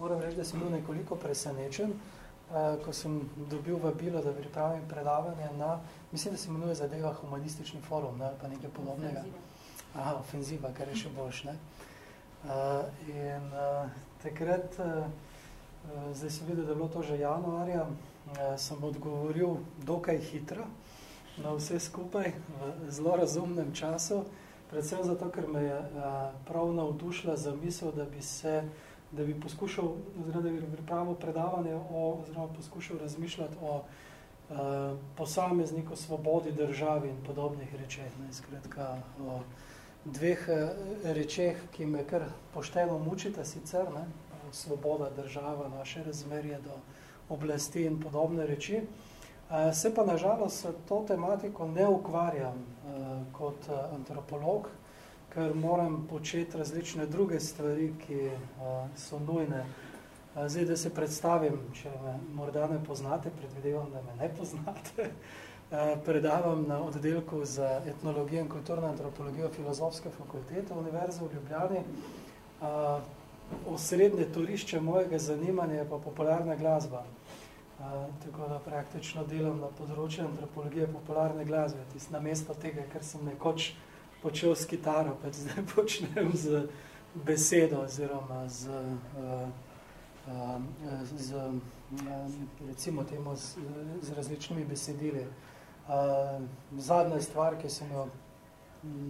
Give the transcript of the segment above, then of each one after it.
moram reči, da sem bil nekoliko presenečen, uh, ko sem dobil vabilo, da pripravim predavanje na, mislim, da se imenuje zadeva humanistični forum, ne, pa nekaj podobnega. Aha, ofenziva, kar je še boljš, ne. Uh, in uh, takrat, uh, zdaj sem videl, da je bilo to že januarja, uh, sem odgovoril dokaj hitro na vse skupaj, v zelo razumnem času, predvsem zato, ker me je uh, prav navdušila za misel, da bi se da bi poskušal, oziroma da bi pripravil predavanje o, oziroma poskušal razmišljati o uh, posamezniku, svobodi državi in podobnih rečeh. Ne, skratka, o dveh uh, rečeh, ki me kar pošteno mučita sicer, ne, svoboda država, naše razmerje do oblasti in podobne reči. Uh, se pa nažalost to tematiko ne ukvarjam uh, kot antropolog, ker moram početi različne druge stvari, ki uh, so nujne. Uh, zdaj, da se predstavim, če me morda ne poznate, predvidevam, da me ne poznate, uh, predavam na oddelku za etnologijo in kulturno antropologijo Filozofske fakultete Univerze v Ljubljani. Uh, osrednje turišče mojega zanimanja je pa popularna glasba. Uh, tako da praktično delam na področju antropologije popularne glasbe, tist na mesto tega, ker sem nekoč počel s kitaro, pa zdaj počnem z besedo oziroma z, uh, uh, z uh, recimo temu, z, z različnimi besedili. Uh, zadnja stvar, ki sem jo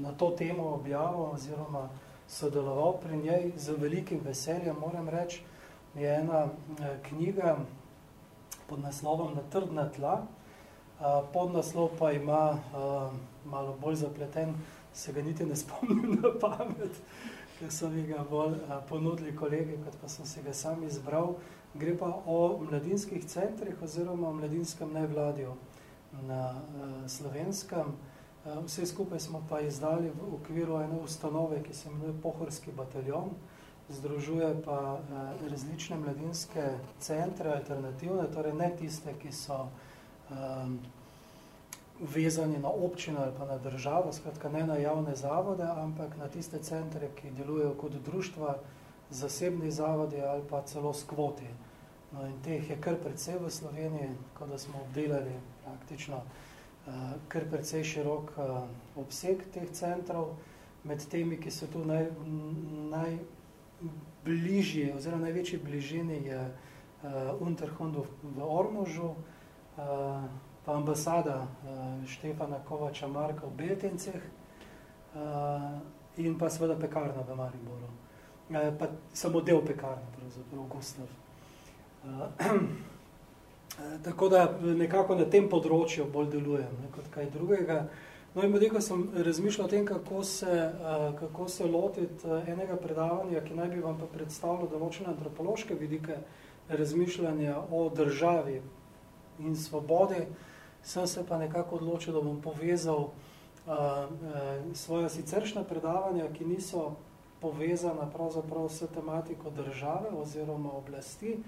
na to temo objavil oziroma sodeloval pri njej z velikim veseljem, moram reči, je ena knjiga pod naslovom Na trdna tla. Uh, pod naslov pa ima malo bolj zapleten se ga niti ne spomnim na pamet, ker so mi ga bolj ponudili kolegi, kot pa sem se ga sam izbral. Gre pa o mladinskih centrih oziroma o mladinskem nevladju na slovenskem. Vse skupaj smo pa izdali v okviru ene ustanove, ki se imenuje Pohorski bataljon, združuje pa različne mladinske centre, alternativne, torej ne tiste, ki so vezani na občino ali pa na državo, skratka ne na javne zavode, ampak na tiste centre, ki delujejo kot društva, zasebni zavodi ali pa celo skvoti. No in teh je kar precej v Sloveniji, ko da smo obdelali praktično uh, kar precej širok uh, obseg teh centrov, med temi, ki so tu naj, najbližje oziroma največji bližini je uh, Unterhund v Ormožu, pa ambasada uh, Štefana Kovača Marka v Beltenceh uh, in pa seveda pekarna v Mariboru. Uh, pa samo del pekarne, pravzaprav Gustav. Uh, tako da nekako na tem področju bolj delujem, ne, kot kaj drugega. No in ko sem razmišljal o tem, kako se, uh, kako se lotiti enega predavanja, ki naj bi vam pa predstavilo določene antropološke vidike razmišljanja o državi in svobodi, uh, sem se pa nekako odločil, da bom povezal uh, uh, svoja siceršna predavanja, ki niso povezana pravzaprav s tematiko države oziroma oblasti,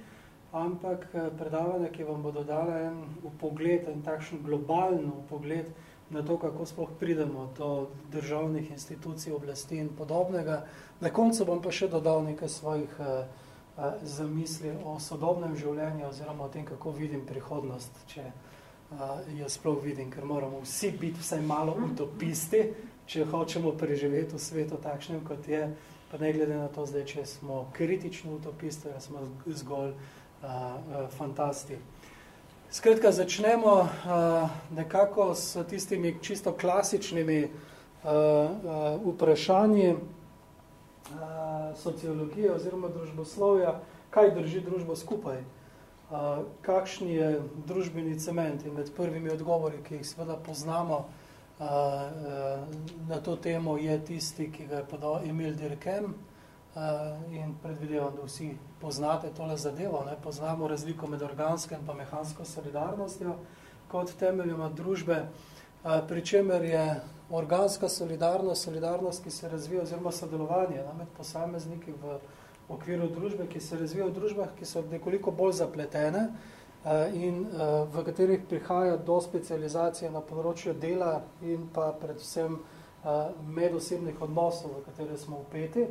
ampak predavanja, ki vam bodo dala en upogled, en takšen globalen upogled na to, kako sploh pridemo do državnih institucij, oblasti in podobnega. Na koncu bom pa še dodal nekaj svojih uh, zamisli o sodobnem življenju oziroma o tem, kako vidim prihodnost, če uh, uh, jaz sploh vidim, ker moramo vsi biti vsaj malo utopisti, če hočemo preživeti v svetu takšnem, kot je, pa ne glede na to zdaj, če smo kritični utopisti, ali smo zgolj uh, fantasti. Skratka, začnemo uh, nekako s tistimi čisto klasičnimi uh, uh, vprašanji uh, sociologije oziroma družboslovja, kaj drži družbo skupaj. Uh, kakšen je družbeni cement in med prvimi odgovori, ki jih seveda poznamo na to temo, je tisti, ki ga je podal Emil Dirkem in predvidevam, da vsi poznate tole zadevo, ne? poznamo razliko med organsko in pa mehansko solidarnostjo kot temeljima družbe, pri čemer je organska solidarnost, solidarnost, ki se razvija oziroma sodelovanje ne? med posamezniki v v okviru družbe, ki se razvijajo v družbah, ki so nekoliko bolj zapletene eh, in eh, v katerih prihaja do specializacije na področju dela in pa predvsem eh, medosebnih odnosov, v katere smo upeti.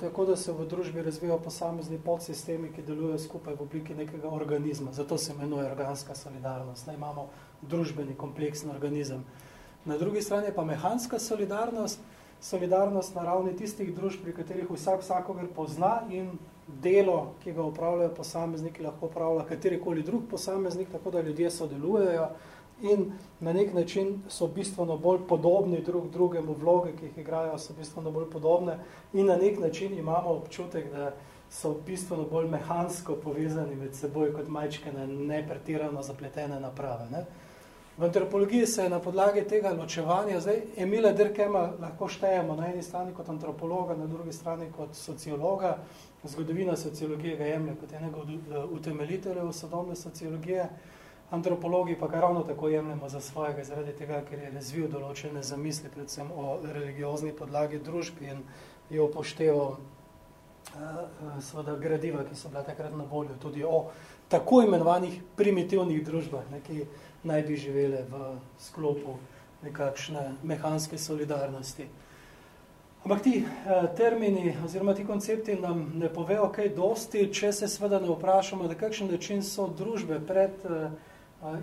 tako da se v družbi razvijajo posamezni podsistemi, ki delujejo skupaj v obliki nekega organizma. Zato se imenuje organska solidarnost. Ne, imamo družbeni kompleksni organizem. Na drugi strani pa mehanska solidarnost, solidarnost na ravni tistih družb, pri katerih vsak vsakogar pozna in delo, ki ga upravljajo posamezniki, lahko upravlja katerikoli drug posameznik, tako da ljudje sodelujejo in na nek način so bistveno bolj podobni drug drugemu, vloge, ki jih igrajo, so bistveno bolj podobne in na nek način imamo občutek, da so bistveno bolj mehansko povezani med seboj kot majčke na nepretirano zapletene naprave. Ne? V antropologiji se je na podlagi tega ločevanja, zdaj Emila Dirkema lahko štejemo na eni strani kot antropologa, na drugi strani kot sociologa, zgodovina sociologije ga jemlje kot enega utemeljiteljev sodobne sociologije, antropologi pa ga ravno tako jemljemo za svojega, zaradi tega, ker je razvil določene zamisli, predvsem o religiozni podlagi družbi in je upošteval uh, seveda gradiva, ki so bila takrat na voljo, tudi o tako imenovanih primitivnih družbah, ne, ki naj bi živele v sklopu nekakšne mehanske solidarnosti. Ampak ti eh, termini oziroma ti koncepti nam ne povejo kaj dosti, če se seveda ne vprašamo, da kakšen način so družbe pred eh,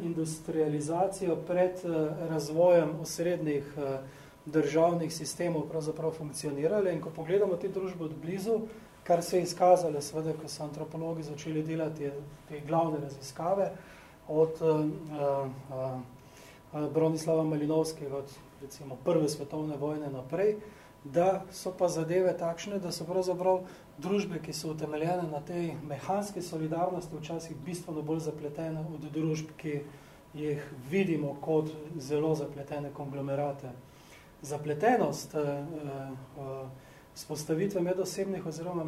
industrializacijo, pred razvojem osrednjih državnih sistemov pravzaprav funkcionirale in ko pogledamo te družbe od blizu, kar se je izkazalo, seveda, ko so antropologi začeli delati te glavne raziskave, uh, uh, Bronislava Malinovskega, od recimo prve svetovne vojne naprej, da so pa zadeve takšne, da so pravzaprav družbe, ki so utemeljene na tej mehanski solidarnosti, včasih bistveno bolj zapletene od družb, ki jih vidimo kot zelo zapletene konglomerate. Zapletenost uh, uh, spostavitve medosebnih oziroma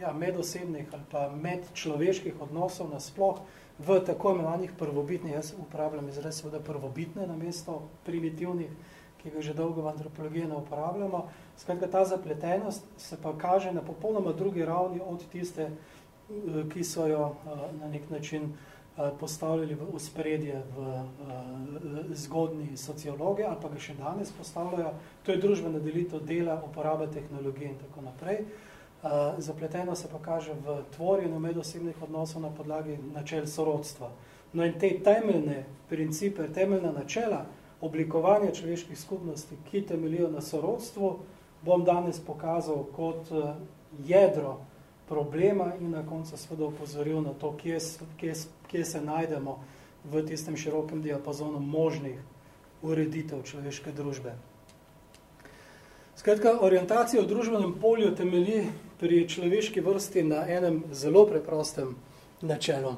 ja, medosebnih ali pa medčloveških odnosov nasploh v tako imenovanih prvobitnih, jaz uporabljam izraz seveda prvobitne na mesto primitivnih, ki ga že dolgo v antropologiji ne uporabljamo. Skratka, ta zapletenost se pa kaže na popolnoma drugi ravni od tiste, eh, ki so jo eh, na nek način Eh, postavljali v uspredje v zgodni sociologi ali pa ga še danes postavljajo. To je družbena delitev dela, uporaba tehnologije in tako naprej. Zapleteno se pa kaže v tvorjenju medosebnih odnosov na podlagi načel sorodstva. No in te temeljne principe, temeljna načela oblikovanja človeških skupnosti, ki temelijo na sorodstvu, bom danes pokazal kot uh, jedro problema in na koncu seveda upozoril na to, kje, kje, kje se najdemo v tistem širokem diapazonu možnih ureditev človeške družbe. Skratka, orientacija v družbenem polju temelji pri človeški vrsti na enem zelo preprostem načelu.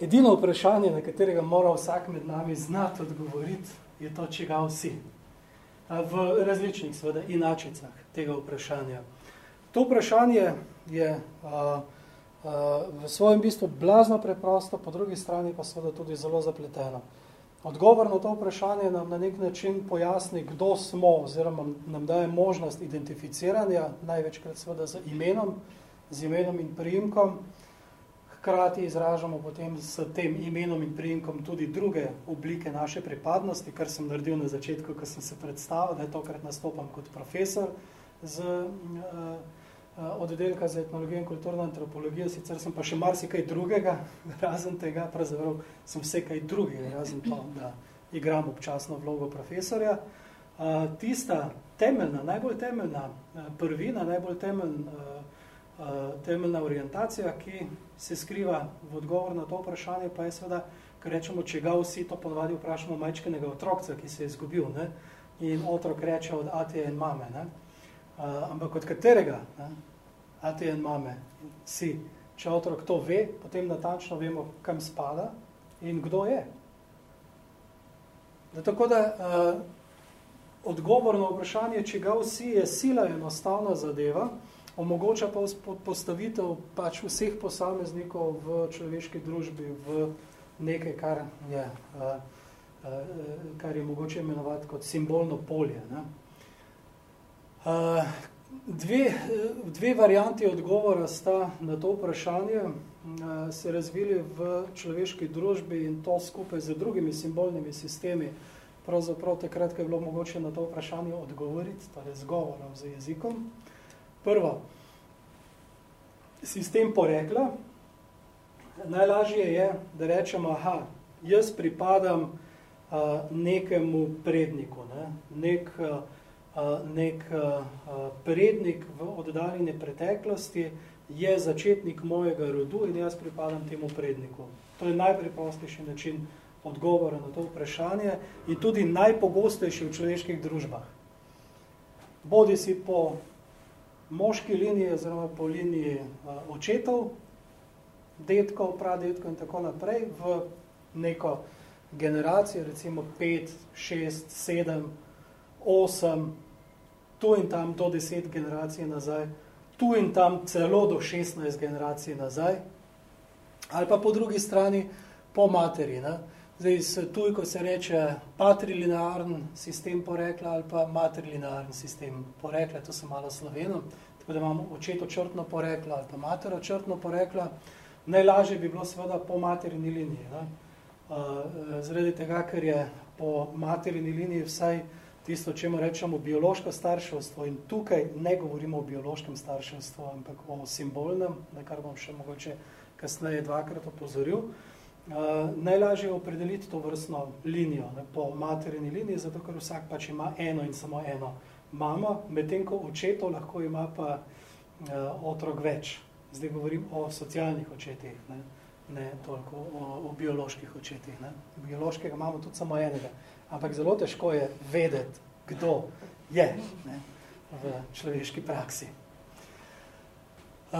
Edino vprašanje, na katerega mora vsak med nami znati odgovoriti, je to, če ga vsi. V različnih seveda, inačicah tega vprašanja. To vprašanje je uh, uh, v svojem bistvu blazno preprosto, po drugi strani pa seveda tudi zelo zapleteno. Odgovor na to vprašanje nam na nek način pojasni, kdo smo, oziroma nam daje možnost identificiranja, največkrat seveda z imenom, z imenom in priimkom, hkrati izražamo potem s tem imenom in priimkom tudi druge oblike naše pripadnosti, kar sem naredil na začetku, ko sem se predstavil, da je tokrat nastopam kot profesor z uh, oddelka za etnologijo in kulturno antropologijo, sicer sem pa še marsikaj drugega, razen tega, pravzaprav sem vse kaj drugega, razen to, da igram občasno vlogo profesorja. Eh, tista temeljna, najbolj temeljna eh, prvina, najbolj temeljna, temeljna orientacija, ki se skriva v odgovor na to vprašanje, pa je seveda, ker rečemo, če ga vsi to ponovadi vprašamo majčkenega otrokca, ki se je izgubil, ne? in otrok reče od atije in mame. Ne? Ampak od katerega? Ne? ati in mame, si. Če otrok to ve, potem natančno vemo, kam spada in kdo je. Da tako da uh, odgovor na vprašanje, če ga vsi je sila enostavna zadeva, omogoča pa postavitev pač vseh posameznikov v človeški družbi v nekaj, kar je, uh, uh, kar je mogoče imenovati kot simbolno polje. Ne? Uh, Dve, dve varianti odgovora sta na to vprašanje eh, se razvili v človeški družbi in to skupaj z drugimi simbolnimi sistemi. Pravzaprav takrat, ko je bilo mogoče na to vprašanje odgovoriti, torej z govorom, z jezikom. Prvo, sistem porekla. Najlažje je, da rečemo, aha, jaz pripadam uh, nekemu predniku, ne? nek, uh, nek prednik v oddaljene preteklosti je začetnik mojega rodu in jaz pripadam temu predniku. To je najpreprostejši način odgovora na to vprašanje in tudi najpogostejši v človeških družbah. Bodi si po moški liniji, oziroma po liniji očetov, detkov, pradetkov in tako naprej, v neko generacijo, recimo 5, 6, 7, 8, tu in tam do 10 generacij nazaj, tu in tam celo do 16 generacij nazaj, ali pa po drugi strani po materi. Ne? Zdaj, tuj, ko se reče patrilinearen sistem porekla ali pa matrilinearen sistem porekla, to se malo sloveno, tako da imamo očeto črtno porekla ali pa matero črtno porekla, najlažje bi bilo seveda po materini liniji. Ne? Uh, zaradi tega, ker je po materini liniji vsaj tisto, čemu rečemo biološko starševstvo in tukaj ne govorimo o biološkem starševstvu, ampak o simbolnem, na kar bom še mogoče kasneje dvakrat opozoril, uh, najlažje je opredeliti to vrstno linijo ne, po materini liniji, zato ker vsak pač ima eno in samo eno mamo, medtem ko očetov lahko ima pa uh, otrok več. Zdaj govorim o socialnih očetih, ne, ne toliko o, o bioloških očetih. Ne. Biološkega imamo tudi samo enega, ampak zelo težko je vedeti, kdo je ne, v človeški praksi. Uh,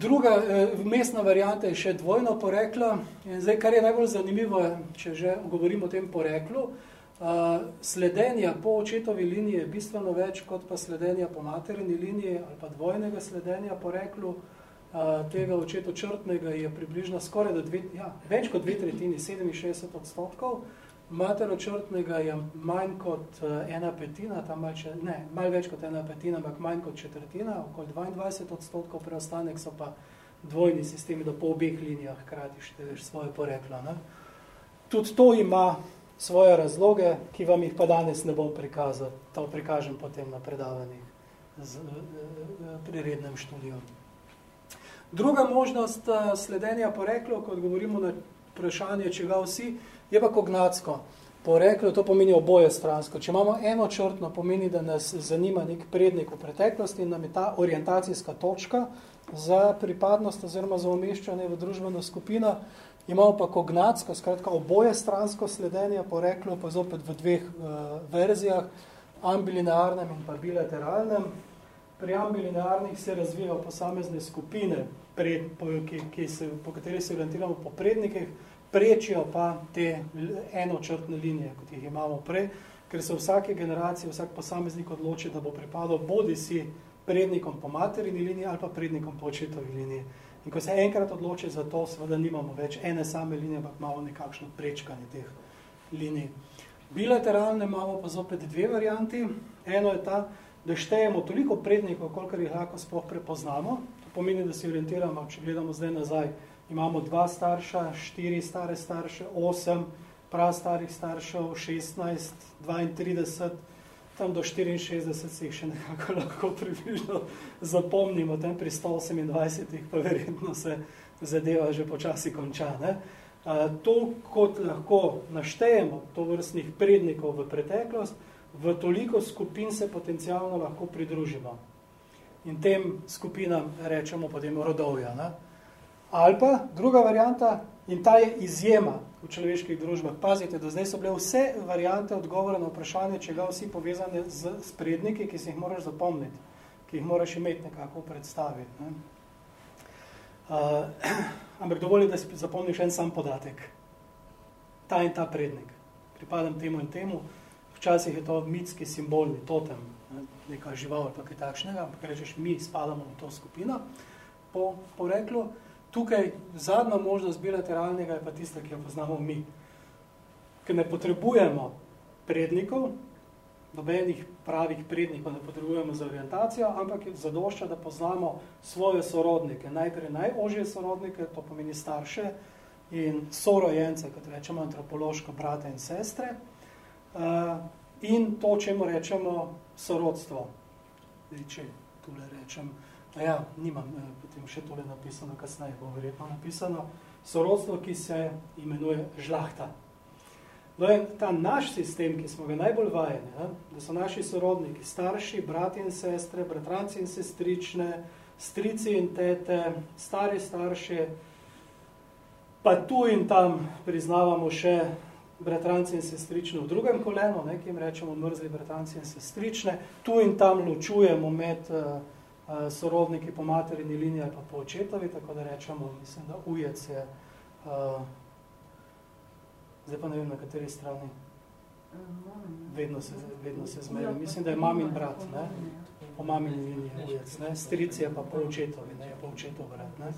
druga uh, mestna varijanta je še dvojno poreklo. In zdaj, kar je najbolj zanimivo, če že govorimo o tem poreklu, uh, sledenja po očetovi liniji je bistveno več kot pa sledenja po materini liniji ali pa dvojnega sledenja poreklu. Uh, tega očeto črtnega je približno skoraj da dve, ja, več kot dve tretjini, 67 odstotkov. Uh, Materočrtnega je manj kot eh, ena petina, tam mal, če, ne, malo več kot ena petina, ampak manj kot četrtina, okoli 22 odstotkov, preostanek so pa dvojni sistemi, da po obeh linijah krati števeš svoje poreklo. Ne. Tudi to ima svoje razloge, ki vam jih pa danes ne bom prikazal, to prikažem potem na predavanjih z, eh, eh, pri rednem študiju. Druga možnost sledenja poreklo, kot govorimo na vprašanje, če ga vsi, Je pa kognatsko. Poreklo to pomeni oboje stransko. Če imamo eno črtno, pomeni, da nas zanima nek prednik v preteklosti in nam je ta orientacijska točka za pripadnost oziroma za umeščanje v družbeno skupino. Imamo pa kognatsko, skratka oboje stransko sledenje poreklo, pa zopet v dveh uh, verzijah, ambilinearnem in pa bilateralnem. Pri ambilinearnih se razvijajo posamezne skupine, pred, po, ki, ki se, po kateri se orientiramo po prednikih, prečijo pa te enočrtne linije, kot jih imamo prej, ker se vsake generacije, vsak posameznik odloči, da bo pripadal bodi si prednikom po materini liniji ali pa prednikom po očetovi liniji. In ko se enkrat odloči za to, seveda nimamo več ene same linije, ampak imamo nekakšno prečkanje teh linij. Bilateralne imamo pa zopet dve varianti. Eno je ta, da štejemo toliko prednikov, kolikor jih lahko sploh prepoznamo. To pomeni, da se orientiramo, če gledamo zdaj nazaj, imamo dva starša, štiri stare starše, osem prav starih staršev, 16, 32, tam do 64 se jih še nekako lahko približno zapomnimo, tam pri 128 pa verjetno se zadeva že počasi konča. Ne? To, kot lahko naštejemo to vrstnih prednikov v preteklost, v toliko skupin se potencialno lahko pridružimo. In tem skupinam rečemo potem rodovja. Ne? Ali pa druga varianta, in ta je izjema v človeških družbah. Pazite, do zdaj so bile vse variante odgovora na vprašanje, če ga vsi povezane z spredniki, ki si jih moraš zapomniti, ki jih moraš imeti nekako predstaviti. Ne? Uh, ampak dovolj, da si zapomniš en sam podatek. Ta in ta prednik. Pripadam temu in temu. Včasih je to mitski simbolni totem, ne? neka žival ali kaj takšnega, ampak rečeš, mi spadamo v to skupino po poreklu. Tukaj zadnja možnost bilateralnega je pa tista, ki jo poznamo mi. Ker ne potrebujemo prednikov, dobenih pravih prednikov ne potrebujemo za orientacijo, ampak zadošča, da poznamo svoje sorodnike. Najprej najožje sorodnike, to pomeni starše in sorojence, kot rečemo antropološko, brate in sestre. Uh, in to, čemu rečemo sorodstvo. Če tule rečem. Ja, nimam eh, potem še tole napisano, kasneje bo verjetno napisano. Sorodstvo, ki se imenuje žlahta. No in ta naš sistem, ki smo ga najbolj vajeni, da so naši sorodniki, starši, brati in sestre, bratranci in sestrične, strici in tete, stari starši, pa tu in tam priznavamo še bratranci in sestrične v drugem kolenu, ne, ki jim rečemo mrzli bratranci in sestrične, tu in tam ločujemo med uh, sorodniki po materini liniji ali pa po očetovi, tako da rečemo, mislim, da ujec je uh, Zdaj pa ne vem, na kateri strani. Vedno se, vedno se zmejo. Mislim, da je mamin brat, ne? po mamin liniji ujec. Ne? Strici je pa po očetovi, ne? je po očetov brat. Ne?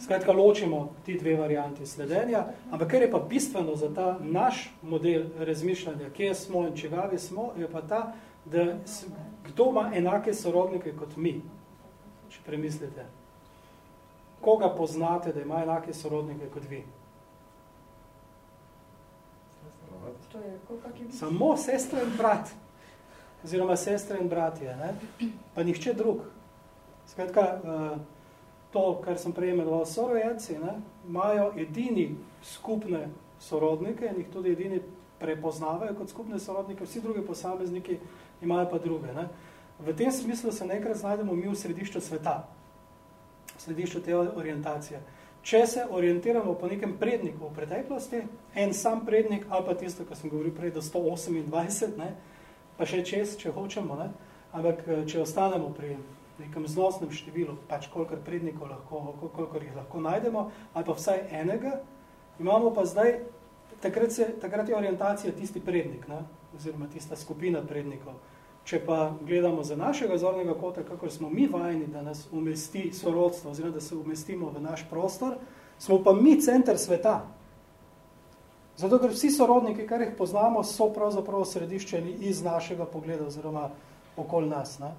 Skratka, ločimo ti dve varianti sledenja, ampak ker je pa bistveno za ta naš model razmišljanja, kje smo in čegavi smo, je pa ta, da kdo ima enake sorodnike kot mi, če premislite. Koga poznate, da ima enake sorodnike kot vi? Samo sestra in brat, oziroma sestra in bratje, ne? pa nihče drug. Skratka, eh, to, kar sem prej imenoval sorojenci, ne? imajo edini skupne sorodnike in jih tudi edini prepoznavajo kot skupne sorodnike, vsi drugi posamezniki imajo pa druge. Ne? V tem smislu se nekrat znajdemo mi v središču sveta, v središču te orientacije. Če se orientiramo po nekem predniku v preteklosti, en sam prednik, ali pa tisto, ko sem govoril prej, do 128, ne, pa še čez, če hočemo, ne, ampak eh, če ostanemo pri nekem znosnem številu, pač kolikor prednikov lahko, kolikor jih lahko najdemo, ali pa vsaj enega, imamo pa zdaj, takrat, se, takrat je orientacija tisti prednik, ne, oziroma tista skupina prednikov. Če pa gledamo za našega zornega kota, kako smo mi vajeni, da nas umesti sorodstvo, oziroma da se umestimo v naš prostor, smo pa mi center sveta. Zato, ker vsi sorodniki, kar jih poznamo, so pravzaprav središčeni iz našega pogleda oziroma okoli nas. Ne?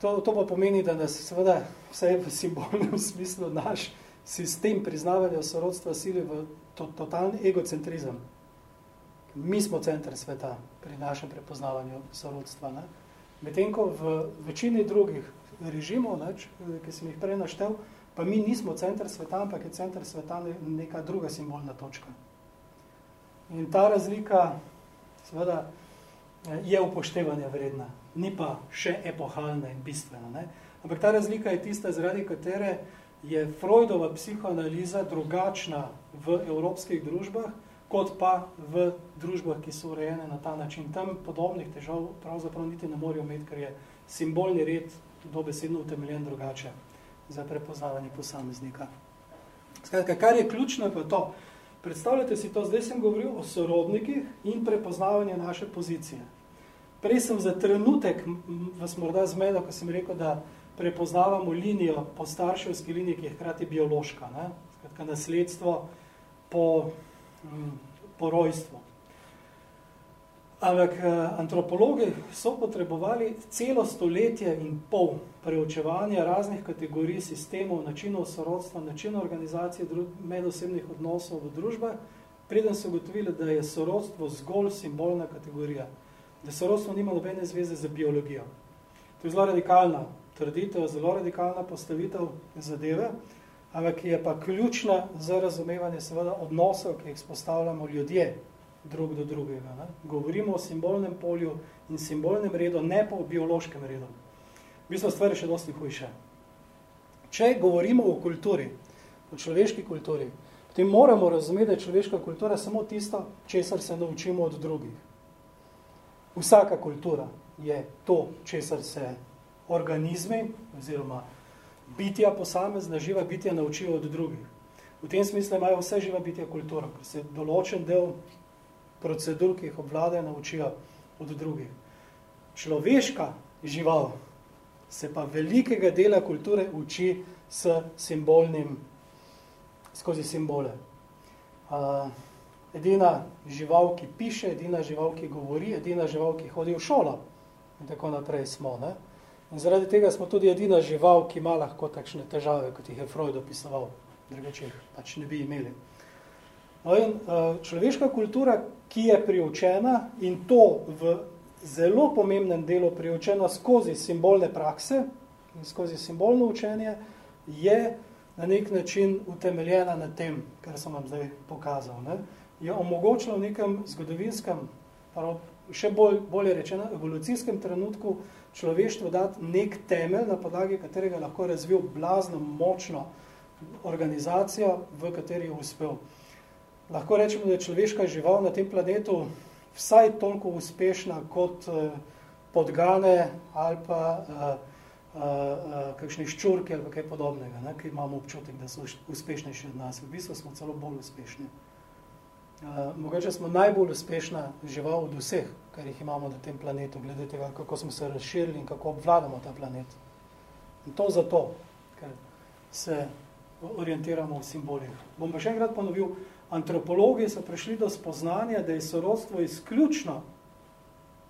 To, to pa pomeni, da nas seveda vse v simbolnem smislu naš sistem priznavanja sorodstva sili v to, totalni egocentrizem mi smo center sveta pri našem prepoznavanju sorodstva. Ne? Medtem ko v večini drugih režimov, ne, ki sem jih prej naštel, pa mi nismo center sveta, ampak je center sveta neka druga simbolna točka. In ta razlika seveda je upoštevanja vredna, ni pa še epohalna in bistvena. Ne? Ampak ta razlika je tista, zaradi katere je Freudova psihoanaliza drugačna v evropskih družbah, kot pa v družbah, ki so urejene na ta način. Tam podobnih težav pravzaprav niti ne morajo imeti, ker je simbolni red dobesedno utemeljen drugače za prepoznavanje posameznika. Skratka, kar je ključno, pa to. Predstavljate si to, zdaj sem govoril o sorodnikih in prepoznavanje naše pozicije. Prej sem za trenutek vas morda zmedel, ko sem rekel, da prepoznavamo linijo po starševski liniji, ki je hkrati biološka. Ne? Skratka, nasledstvo po po rojstvu. Ampak eh, antropologi so potrebovali celo stoletje in pol preučevanja raznih kategorij sistemov, načinov sorodstva, načinov organizacije medosebnih odnosov v družbah, preden so gotovili, da je sorodstvo zgolj simbolna kategorija, da sorodstvo nima nobene zveze z biologijo. To je zelo radikalna trditev, zelo radikalna postavitev zadeve, ampak je pa ključna za razumevanje seveda odnosov, ki jih spostavljamo ljudje drug do drugega. Ne? Govorimo o simbolnem polju in simbolnem redu, ne pa o biološkem redu. V bistvu stvar je še dosti hujše. Če govorimo o kulturi, o človeški kulturi, potem moramo razumeti, da je človeška kultura samo tisto, česar se naučimo od drugih. Vsaka kultura je to, česar se organizmi oziroma bitja posamezna, živa bitja naučijo od drugih. V tem smislu imajo vse živa bitja kulturo, ker se določen del procedur, ki jih obvladajo, naučijo od drugih. Človeška žival se pa velikega dela kulture uči s simbolnim, skozi simbole. Uh, edina žival, ki piše, edina žival, ki govori, edina žival, ki hodi v šolo in tako naprej smo. Ne? In zaradi tega smo tudi edina žival, ki ima lahko takšne težave, kot jih je Freud opisoval, drugače pač ne bi imeli. No in uh, človeška kultura, ki je priučena in to v zelo pomembnem delu priučena skozi simbolne prakse in skozi simbolno učenje, je na nek način utemeljena na tem, kar sem vam zdaj pokazal. Ne? Je omogočila v nekem zgodovinskem, še bolj, bolje rečeno, evolucijskem trenutku človeštvo dati nek temelj, na podlagi katerega lahko razvil blazno močno organizacijo, v kateri je uspel. Lahko rečemo, da je človeška žival na tem planetu vsaj toliko uspešna kot uh, podgane ali pa uh, uh, uh, kakšni ščurki ali kaj podobnega, ne, ki imamo občutek, da so uspešnejši od nas. V bistvu smo celo bolj uspešni. Mogoče smo najbolj uspešna žival od vseh, kar jih imamo na tem planetu, glede tega, kako smo se razširili in kako obvladamo ta planet. In to zato, ker se orientiramo v simbolih. Bom pa še enkrat ponovil, antropologi so prišli do spoznanja, da je sorodstvo izključno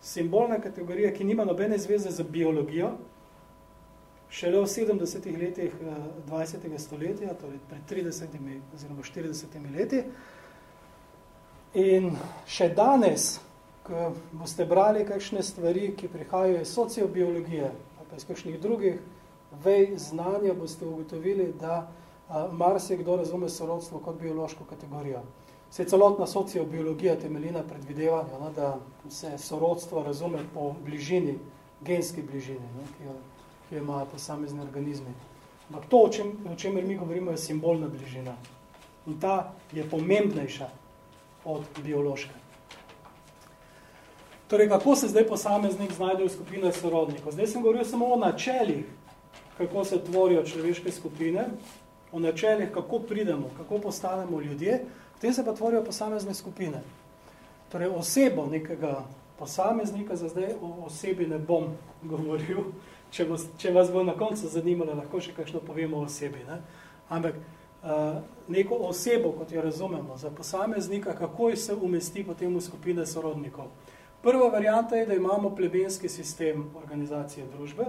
simbolna kategorija, ki nima nobene zveze z biologijo, šele v 70 letih 20. Eh, stoletja, torej pred 30 oziroma 40 leti. In še danes, ko boste brali kakšne stvari, ki prihajajo iz sociobiologije, pa iz kakšnih drugih vej znanja, boste ugotovili, da mar se kdo razume sorodstvo kot biološko kategorijo. Se celotna sociobiologija temelji na predvidevanju, ne, da se sorodstvo razume po bližini, genski bližini, ne, ki, jo, ki jo imajo posamezni organizmi. Ampak to, o, čem, o čemer mi govorimo, je simbolna bližina. In ta je pomembnejša od biološke. Torej, kako se zdaj posameznik znajde v skupine sorodnikov? Zdaj sem govoril samo o načelih, kako se tvorijo človeške skupine, o načeljih, kako pridemo, kako postanemo ljudje, potem se pa tvorijo posamezne skupine. Torej, osebo nekega posameznika, za zdaj o osebi ne bom govoril, če, bo, če vas bo na koncu zanimalo, lahko še kakšno povemo o osebi. Ne? Ampak neko osebo, kot jo razumemo, za posameznika, kako se umesti potem v skupine sorodnikov. Prva varianta je, da imamo plebenski sistem organizacije družbe,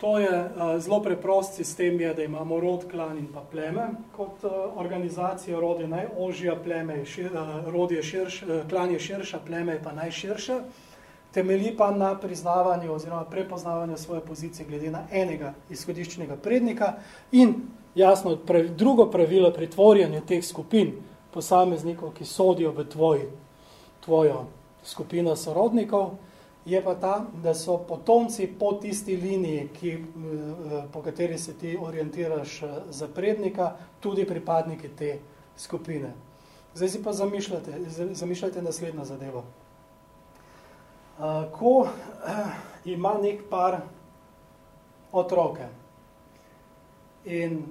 To je uh, zelo preprost sistem, je, da imamo rod, klan in pa pleme. Kot uh, organizacija rod je najožja, pleme je šir, uh, je širš, uh, klan je širša, pleme je pa najširša. Temelji pa na priznavanju oziroma prepoznavanju svoje pozicije glede na enega izhodiščnega prednika in jasno, prav, drugo pravilo pri tvorjenju teh skupin posameznikov, ki sodijo v tvoj, tvojo skupino sorodnikov, je pa ta, da so potomci po tisti liniji, ki, eh, po kateri se ti orientiraš eh, za prednika, tudi pripadniki te skupine. Zdaj si pa zamišljate, zamišljate naslednjo zadevo. Eh, ko ima nek par otroke in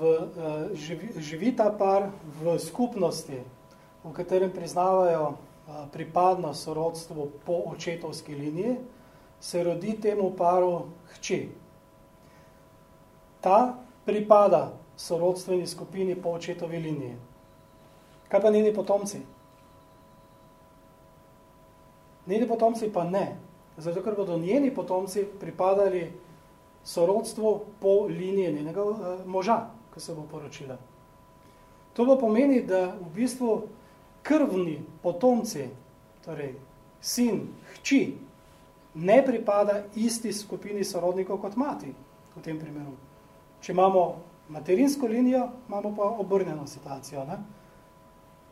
v, živi, živi ta par v skupnosti, v katerem priznavajo pripadnost sorodstvu po očetovski liniji, se rodi temu paru hči. Ta pripada sorodstveni skupini po očetovi liniji. Kaj pa njeni potomci? Njeni potomci pa ne, zato ker bodo njeni potomci pripadali sorodstvu po liniji njenega uh, moža, ko se bo poročila. To bo pomeni, da v bistvu krvni potomci, torej sin, hči, ne pripada isti skupini sorodnikov kot mati v tem primeru. Če imamo materinsko linijo, imamo pa obrnjeno situacijo. Ne?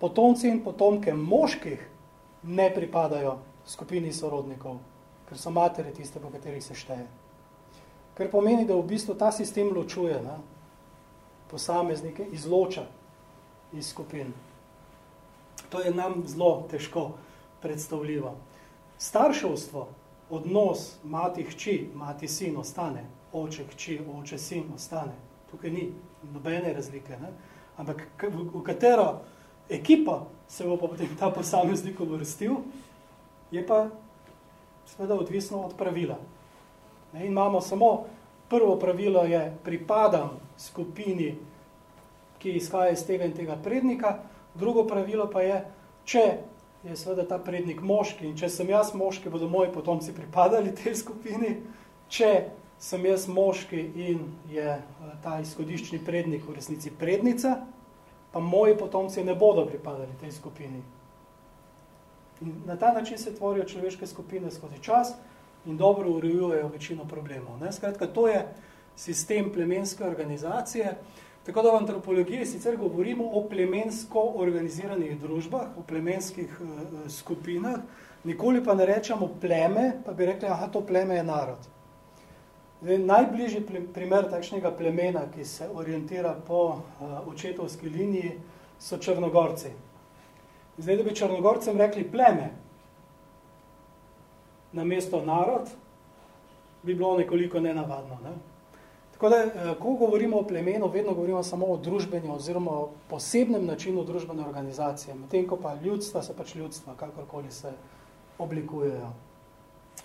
Potomci in potomke moških ne pripadajo skupini sorodnikov, ker so matere tiste, po katerih se šteje. Ker pomeni, da v bistvu ta sistem ločuje, ne? posameznike izloča iz skupin. To je nam zelo težko predstavljivo. Starševstvo, odnos mati hči, mati sin ostane, oče hči, oče sin ostane. Tukaj ni nobene razlike. Ne? Ampak v katero ekipo se bo potem ta posameznik uvrstil, je pa seveda odvisno od pravila. Ne? In imamo samo prvo pravilo je pripadam skupini, ki izhaja iz tega in tega prednika, Drugo pravilo pa je, če je seveda ta prednik moški in če sem jaz moški, bodo moji potomci pripadali tej skupini, če sem jaz moški in je eh, ta izhodiščni prednik v resnici prednica, pa moji potomci ne bodo pripadali tej skupini. In na ta način se tvorijo človeške skupine skozi čas in dobro urejujejo večino problemov. Ne? Skratka, to je sistem plemenske organizacije. Tako da v antropologiji sicer govorimo o plemensko organiziranih družbah, o plemenskih uh, skupinah, nikoli pa ne rečemo pleme, pa bi rekli, aha, to pleme je narod. Zdaj, najbližji primer takšnega plemena, ki se orientira po uh, očetovski liniji, so črnogorci. Zdaj, da bi črnogorcem rekli pleme, na mesto narod, bi bilo nekoliko nenavadno. Ne? Tako da, eh, ko govorimo o plemenu, vedno govorimo samo o družbeni oziroma o posebnem načinu družbene organizacije, medtem ko pa ljudstva so pač ljudstva, kakorkoli se oblikujejo.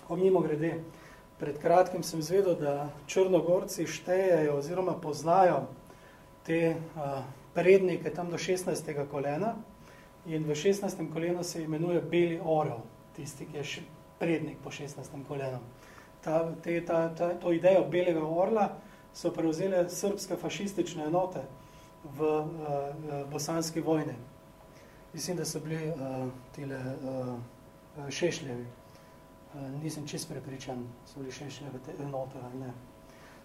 O mimo grede, pred kratkim sem zvedel, da črnogorci štejejo oziroma poznajo te uh, prednike tam do 16. kolena in v 16. kolenu se imenuje Beli orel, tisti, ki je prednik po 16. kolenu. Ta, te, ta, ta, to idejo belega orla so prevzele srbske fašistične enote v uh, bosanski vojni. Mislim, da so bili uh, tile uh, šešljevi. Uh, nisem čist prepričan, so bili šešljeve te enote ali ne.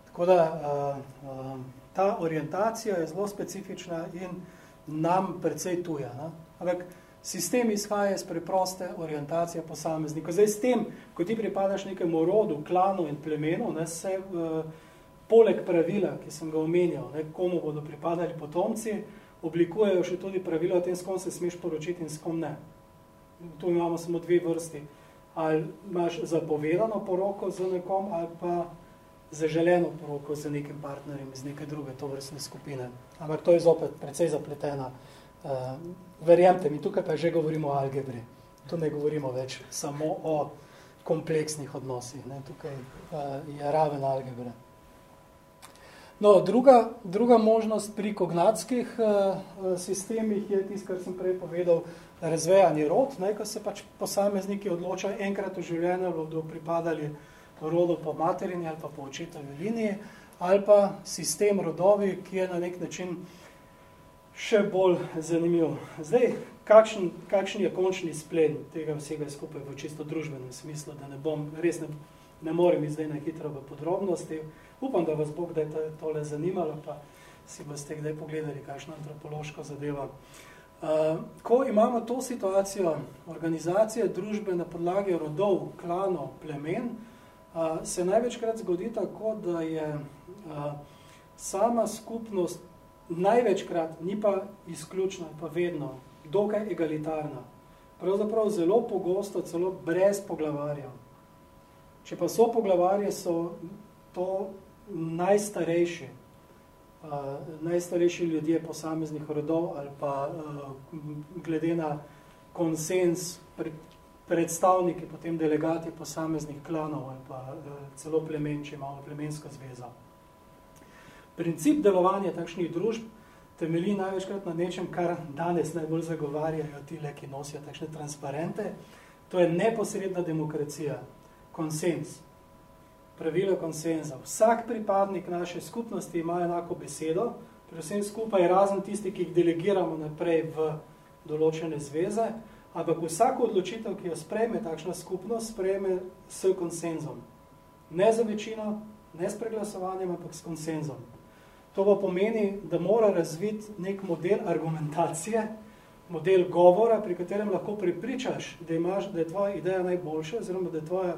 Tako da uh, uh, ta orientacija je zelo specifična in nam precej tuja. Ne? Ampak Sistem izhaja iz preproste orientacije posameznika. Zdaj, s tem, ko ti pripadaš nekemu rodu, klanu in plemenu, ne, se uh, poleg pravila, ki sem ga omenjal, ne, komu bodo pripadali potomci, oblikujejo še tudi pravila o tem, s kom se smeš poročiti in s kom ne. Tu imamo samo dve vrsti. Ali imaš zapovedano poroko z nekom, ali pa zaželeno poroko z nekim partnerjem iz neke druge tovrstne skupine. Ampak to je zopet precej zapletena Uh, verjemte mi, tukaj pa že govorimo o algebri. Tu ne govorimo več samo o kompleksnih odnosih. Ne? Tukaj uh, je raven algebre. No, druga, druga možnost pri kognatskih uh, sistemih je tist, kar sem prej povedal, razvejanje rod, ne? ko se pač posamezniki odločajo enkrat v življenju, bodo pripadali rodu po materini ali pa po očetovi liniji, ali pa sistem rodovi, ki je na nek način uh, še bolj zanimiv. Zdaj, kakšen, kakšen je končni splen tega vsega skupaj v čisto družbenem smislu, da ne bom, res ne, ne morem zdaj na hitro v podrobnosti. Upam, da vas bo kdaj tole zanimalo, pa si boste kdaj pogledali, kakšna antropološka zadeva. Uh, ko imamo to situacijo organizacije družbe na podlagi rodov, klanov, plemen, uh, se največkrat zgodi tako, da je uh, sama skupnost največkrat, ni pa izključno, pa vedno, dokaj egalitarna. Pravzaprav zelo pogosto, celo brez poglavarja. Če pa so poglavarje, so to najstarejši, uh, najstarejši ljudje posameznih rodov ali pa uh, glede na konsens pred, predstavniki, potem delegati posameznih klanov ali pa uh, celo plemen, če imamo plemensko zvezo. Princip delovanja takšnih družb temelji največkrat na nečem, kar danes najbolj zagovarjajo tile, ki nosijo takšne transparente. To je neposredna demokracija, konsens, pravilo konsenza. Vsak pripadnik naše skupnosti ima enako besedo, predvsem skupaj razen tisti, ki jih delegiramo naprej v določene zveze, ampak vsako odločitev, ki jo sprejme takšna skupnost, sprejme s konsenzom. Ne za večino, ne s preglasovanjem, ampak s konsenzom. To pa pomeni, da mora razviti nek model argumentacije, model govora, pri katerem lahko pripričaš, da, imaš, da je tvoja ideja najboljša, oziroma da je tvoja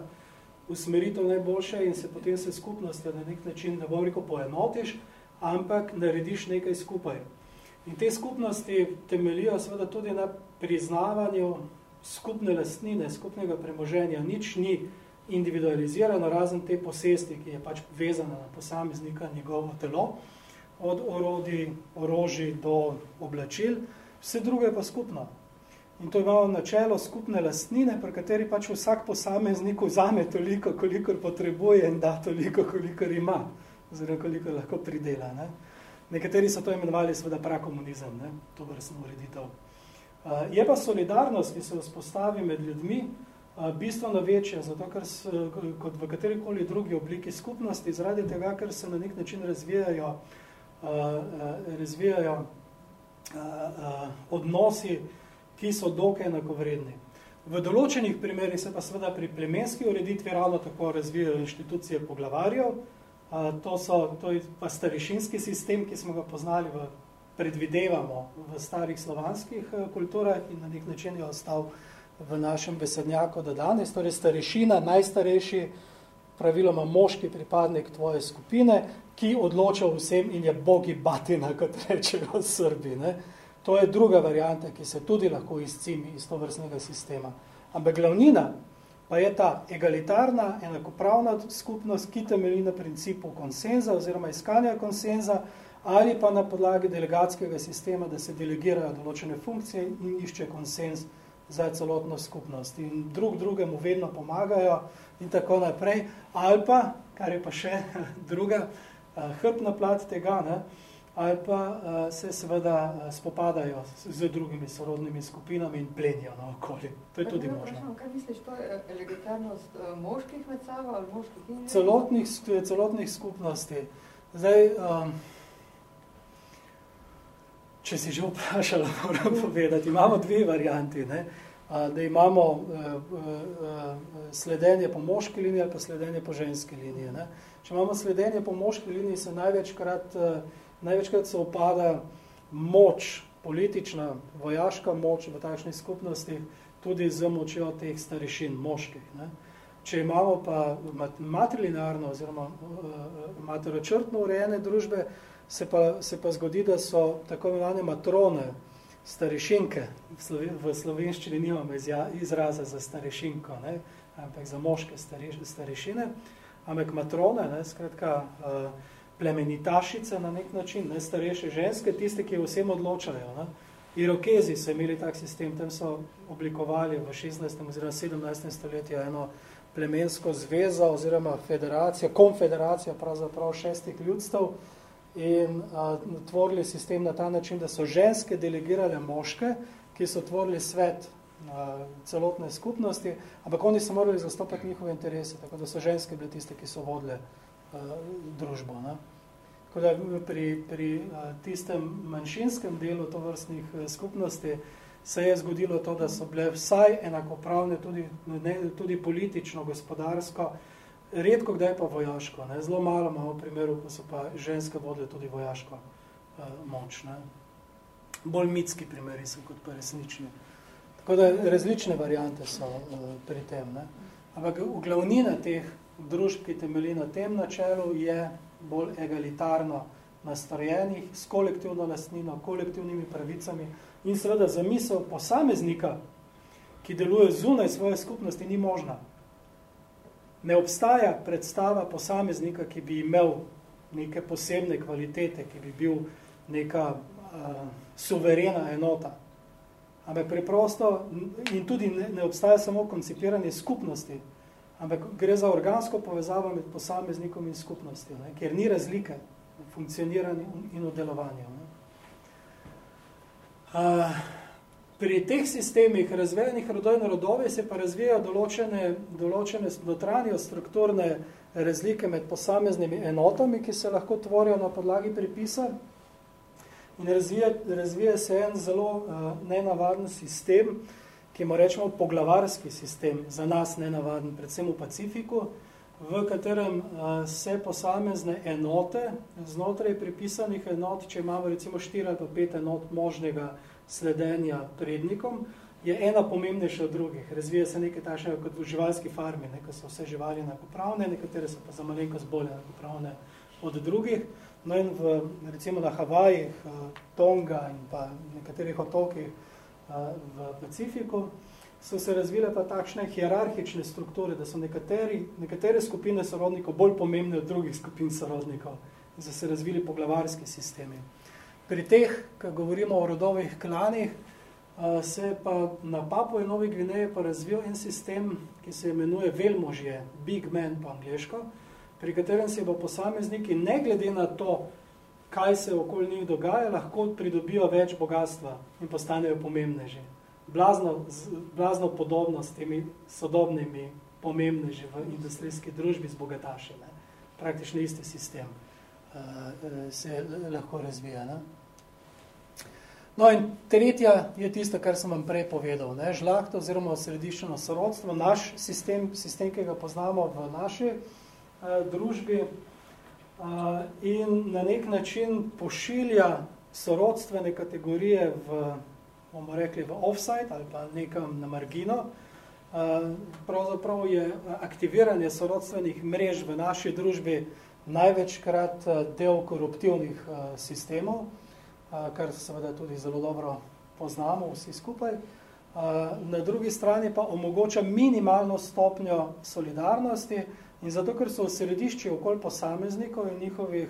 usmeritev najboljša in se potem se skupnosti na nek način, ne bom rekel, poenotiš, ampak narediš nekaj skupaj. In te skupnosti temelijo seveda tudi na priznavanju skupne lastnine, skupnega premoženja. Nič ni individualizirano, razen te posesti, ki je pač vezana na posameznika, njegovo telo od orodij, orožij do oblačil, vse drugo je pa skupno. In to imamo načelo skupne lastnine, pri kateri pač vsak posameznik vzame toliko, kolikor potrebuje in da toliko, kolikor ima, oziroma koliko lahko pridela. Ne? Nekateri so to imenovali seveda prakomunizem, ne? to vrstno ureditev. Uh, je pa solidarnost, ki se vzpostavi med ljudmi, uh, bistveno večja, zato ker se, kot v katerikoli drugi obliki skupnosti, zaradi tega, ker se na nek način razvijajo uh, razvijajo uh, uh, odnosi, ki so dokaj enakovredni. V določenih primerih se pa seveda pri plemenski ureditvi ravno tako razvijajo inštitucije poglavarjev. To, so, to je pa starešinski sistem, ki smo ga poznali v predvidevamo v starih slovanskih eh, kulturah in na nek način je ostal v našem besednjaku do danes. Torej starešina, najstarejši, praviloma moški pripadnik tvoje skupine, ki odloča vsem in je bogi batina, kot rečejo Srbi. Ne? To je druga varianta, ki se tudi lahko izcimi iz to vrstnega sistema. Ampak glavnina pa je ta egalitarna, enakopravna skupnost, ki temelji na principu konsenza oziroma iskanja konsenza, ali pa na podlagi delegatskega sistema, da se delegirajo določene funkcije in išče konsens za celotno skupnost. In drug drugemu vedno pomagajo in tako naprej. Ali pa, kar je pa še druga hrbna plat tega, ne, ali pa uh, se seveda uh, spopadajo z, z drugimi sorodnimi skupinami in plenijo na okolje. To je tudi možno. Vprašam, kaj misliš, to je legitarnost uh, moških med sabo ali moških in celotnih, celotnih skupnosti. Zdaj, um, če si že vprašala, moram povedati, imamo dve varianti, ne? da imamo e, e, sledenje po moški liniji ali pa sledenje po ženski liniji. Ne? Če imamo sledenje po moški liniji, se največkrat, e, največkrat se upada moč, politična, vojaška moč v takšnih skupnostih, tudi z močjo teh starešin moških. Ne? Če imamo pa matrilinarno oziroma materočrtno urejene družbe, se pa, se pa zgodi, da so tako imenovane matrone, starešinke, v slovenščini nimamo izraza za starešinko, ne? ampak za moške starešine, ampak matrone, ne? skratka eh, plemenitašice na nek način, ne? starejše ženske, tiste, ki vsem odločajo. Ne? Irokezi so imeli tak sistem, tam so oblikovali v 16. oziroma 17. stoletju eno plemensko zvezo oziroma federacijo, konfederacijo pravzaprav šestih ljudstev, in uh, tvorili sistem na ta način, da so ženske delegirale moške, ki so tvorili svet celotne skupnosti, ampak oni so morali zastopati njihove interese, tako da so ženske bile tiste, ki so vodile uh, družbo. Ne? Tako da pri, pri uh, tistem manjšinskem delu tovrstnih uh, skupnosti se je zgodilo to, da so bile vsaj enakopravne tudi, ne, tudi politično, gospodarsko, uh, redko kdaj pa vojaško. Ne? Zelo malo imamo primerov, ko so pa ženske vodile tudi vojaško uh, moč. Ne? Bolj mitski primeri so kot pa resnični. Tako da različne variante so uh, pri tem. Ne? Ampak glavnina teh družb, ki temelji na tem načelu, je bolj egalitarno nastrojenih, s kolektivno lastnino, kolektivnimi pravicami in seveda zamisel posameznika, ki deluje zunaj svoje skupnosti, ni možna ne obstaja predstava posameznika, ki bi imel neke posebne kvalitete, ki bi bil neka uh, suverena enota. Ampak preprosto, in tudi ne, ne obstaja samo koncipiranje skupnosti, ampak gre za organsko povezavo med posameznikom in skupnostjo, ne, ker ni razlike v funkcioniranju in v delovanju. Ne. Uh, Pri teh sistemih razvejenih rodojno rodove se pa razvijajo določene, določene notranje strukturne razlike med posameznimi enotami, ki se lahko tvorijo na podlagi pripisa. In razvija, razvija se en zelo uh, nenavaden sistem, ki mu rečemo poglavarski sistem, za nas nenavaden, predvsem v Pacifiku, v katerem uh, se posamezne enote, znotraj pripisanih enot, če imamo recimo 4 ali 5 enot možnega sledenja prednikom, je ena pomembnejša od drugih. Razvija se nekaj takšnega kot v živalski farmi, ne, so vse živali enakopravne, nekatere so pa za malenkost bolj enakopravne od drugih. No in v, recimo na Havajih, eh, Tonga in pa nekaterih otokih eh, v Pacifiku so se razvile pa takšne hierarhične strukture, da so nekateri, nekatere skupine sorodnikov bolj pomembne od drugih skupin sorodnikov in so se razvili poglavarski sistemi. Pri teh, ko govorimo o rodovih klanih, se pa na Papu in Novi Gvineji pa razvil en sistem, ki se imenuje velmožje, big man po angliško, pri katerem se bo posamezniki ne glede na to, kaj se okoli njih dogaja, lahko pridobijo več bogatstva in postanejo pomembneži. Blazno, blazno podobno s temi sodobnimi pomembneži v industrijski družbi z bogataši. Ne? Praktično isti sistem uh, se lahko razvija. Ne? No in tretja je tisto, kar sem vam prej povedal. Ne? Žlahto oziroma središčeno sorodstvo, naš sistem, sistem, ki ga poznamo v naši družbi uh, in na nek način pošilja sorodstvene kategorije v, bomo rekli, v offside ali pa nekam na margino. Uh, pravzaprav je aktiviranje sorodstvenih mrež v naši družbi največkrat del koruptivnih sistemov, kar seveda tudi zelo dobro poznamo vsi skupaj. Na drugi strani pa omogoča minimalno stopnjo solidarnosti in zato, ker so v središči okoli posameznikov in njihovih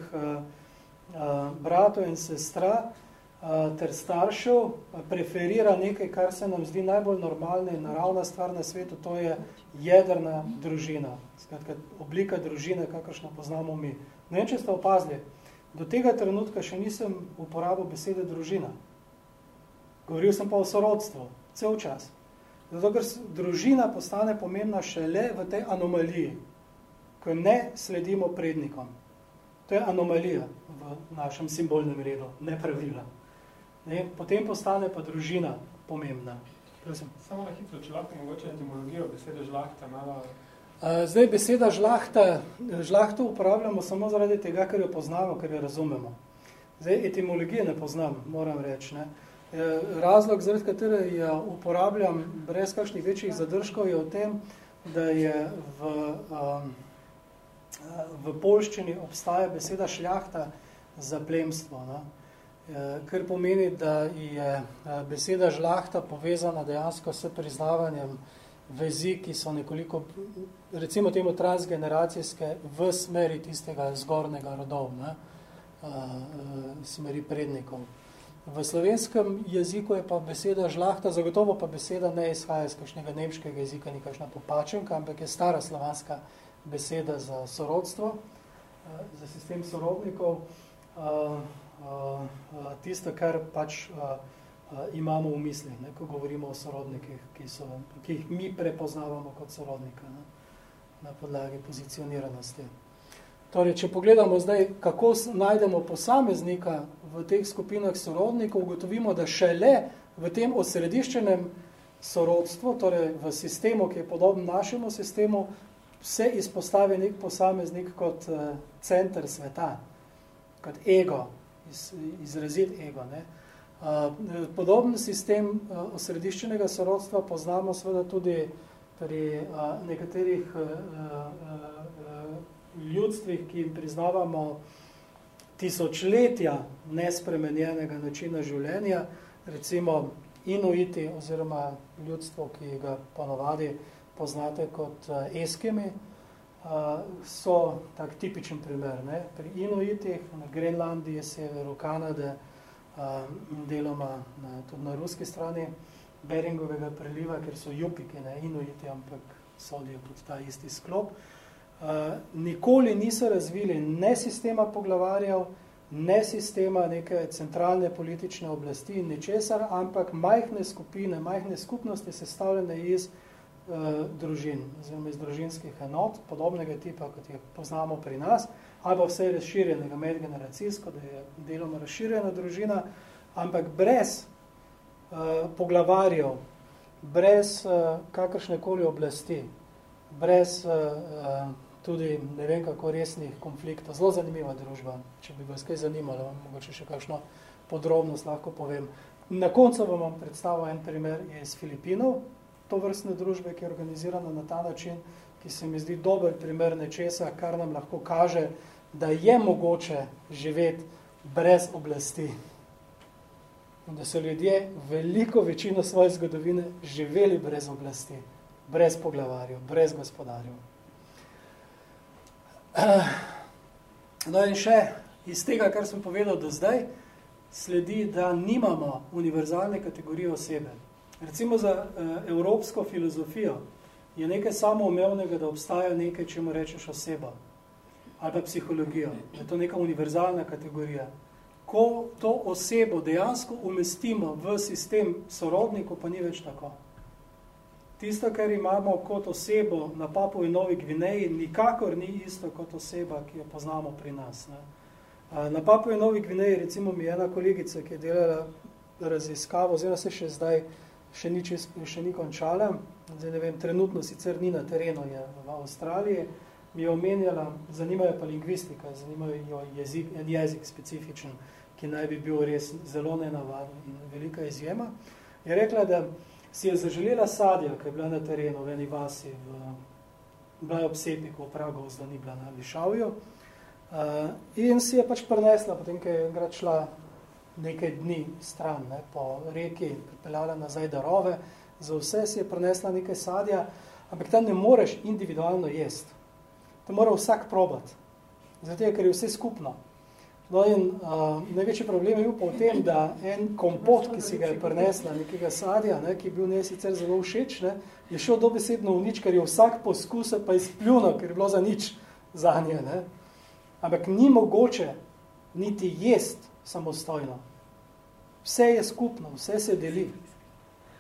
bratov in sestra ter staršev preferira nekaj, kar se nam zdi najbolj normalna in naravna stvar na svetu, to je jedrna družina. Skratka, oblika družine, kakršno poznamo mi. Ne vem, če ste opazili, Do tega trenutka še nisem uporabil besede družina. Govoril sem pa o sorodstvu, cel čas. Zato, ker družina postane pomembna šele v tej anomaliji, ko ne sledimo prednikom. To je anomalija v našem simbolnem redu, ne pravila. Ne? Potem postane pa družina pomembna. Prosim. Samo na hitro, če lahko mogoče etimologijo besede žlahta malo Zdaj, beseda žlahta, žlahto uporabljamo samo zaradi tega, ker jo poznamo, ker jo razumemo. Zdaj, etimologije ne poznam, moram reči. Ne. E, razlog, zaradi katere jo uporabljam brez kakšnih večjih zadržkov, je v tem, da je v, um, v polščini obstaja beseda šljahta za plemstvo. Ne. E, kar pomeni, da je beseda žlahta povezana dejansko s priznavanjem vezi, ki so nekoliko, recimo temu transgeneracijske, v smeri tistega zgornjega rodov, ne, smeri prednikov. V slovenskem jeziku je pa beseda žlahta, zagotovo pa beseda ne izhaja iz kakšnega nemškega jezika, ni kakšna popačenka, ampak je stara slovanska beseda za sorodstvo, za sistem sorodnikov, tisto, kar pač imamo v mislih, ne, ko govorimo o sorodnikih, ki, so, ki jih mi prepoznavamo kot sorodnika ne, na podlagi pozicioniranosti. Torej, če pogledamo zdaj, kako najdemo posameznika v teh skupinah sorodnikov, ugotovimo, da šele v tem osrediščenem sorodstvu, torej v sistemu, ki je podoben našemu sistemu, se izpostavi nek posameznik kot uh, center sveta, kot ego, iz, izrazit ego. Ne. Uh, Podoben sistem osrediščenega sorodstva poznamo seveda tudi pri nekaterih ljudstvih, ki jim priznavamo tisočletja nespremenjenega načina življenja, recimo inuiti oziroma ljudstvo, ki ga ponovadi poznate kot eskimi, so tak tipičen primer. Ne? Pri inuitih na Grenlandiji, severu Kanade, in deloma na, tudi na ruski strani Beringovega preliva, ker so jupiki, ne inuiti, ampak sodijo pod ta isti sklop. Nikoli niso razvili ne sistema poglavarjev, ne sistema neke centralne politične oblasti in ničesar, ampak majhne skupine, majhne skupnosti sestavljene iz uh, družin, oziroma iz družinskih enot, podobnega tipa, kot je poznamo pri nas, ali pa vse razširjenega medgeneracijsko, da je deloma razširjena družina, ampak brez uh, poglavarjev, brez uh, kakršnekoli oblasti, brez uh, uh, tudi ne vem kako resnih konfliktov. Zelo zanimiva družba, če bi vas kaj zanimalo, mogoče še kakšno podrobnost lahko povem. Na koncu vam predstavil en primer iz Filipinov, to vrstne družbe, ki je organizirana na ta način, ki se mi zdi dober primer nečesa, kar nam lahko kaže, da je mogoče živeti brez oblasti. In da so ljudje veliko večino svoje zgodovine živeli brez oblasti, brez poglavarjev, brez gospodarjev. No in še iz tega, kar sem povedal do zdaj, sledi, da nimamo univerzalne kategorije osebe. Recimo za uh, evropsko filozofijo je nekaj samoumevnega, da obstaja nekaj, čemu rečeš oseba ali pa psihologijo. Je to neka univerzalna kategorija. Ko to osebo dejansko umestimo v sistem sorodnikov, pa ni več tako. Tisto, kar imamo kot osebo na Papuji Novi Gvineji, nikakor ni isto kot oseba, ki jo poznamo pri nas. Ne. Na Papuji Novi Gvineji, recimo mi ena kolegica, ki je delala raziskavo, oziroma se še zdaj še ni, čez, še ni končala, zdaj ne vem, trenutno sicer ni na terenu, je v Avstraliji, mi je omenjala, zanimajo pa lingvistika, zanimajo jo jezik, en jezik specifičen, ki naj bi bil res zelo nenavaden in velika izjema. Je rekla, da si je zaželela sadja, ki je bila na terenu v eni vasi, v, bila je ob Sepiku, v Pragu, zdaj ni bila na Lišavju, uh, in si je pač prenesla, potem, ko je grad šla nekaj dni stran ne, po reki, pripeljala nazaj darove, za vse si je prenesla nekaj sadja, ampak tam ne moreš individualno jesti. To mora vsak probati, zato ker je vse skupno. No in uh, največji problem je bil po tem, da en kompot, ki si ga je prenesla nekega sadja, ne, ki je bil ne sicer zelo všeč, ne, je šel dobesedno v nič, ker je vsak poskus pa izpljunil, ker je bilo za nič za nje. Ne. Ampak ni mogoče niti jesti samostojno. Vse je skupno, vse se deli.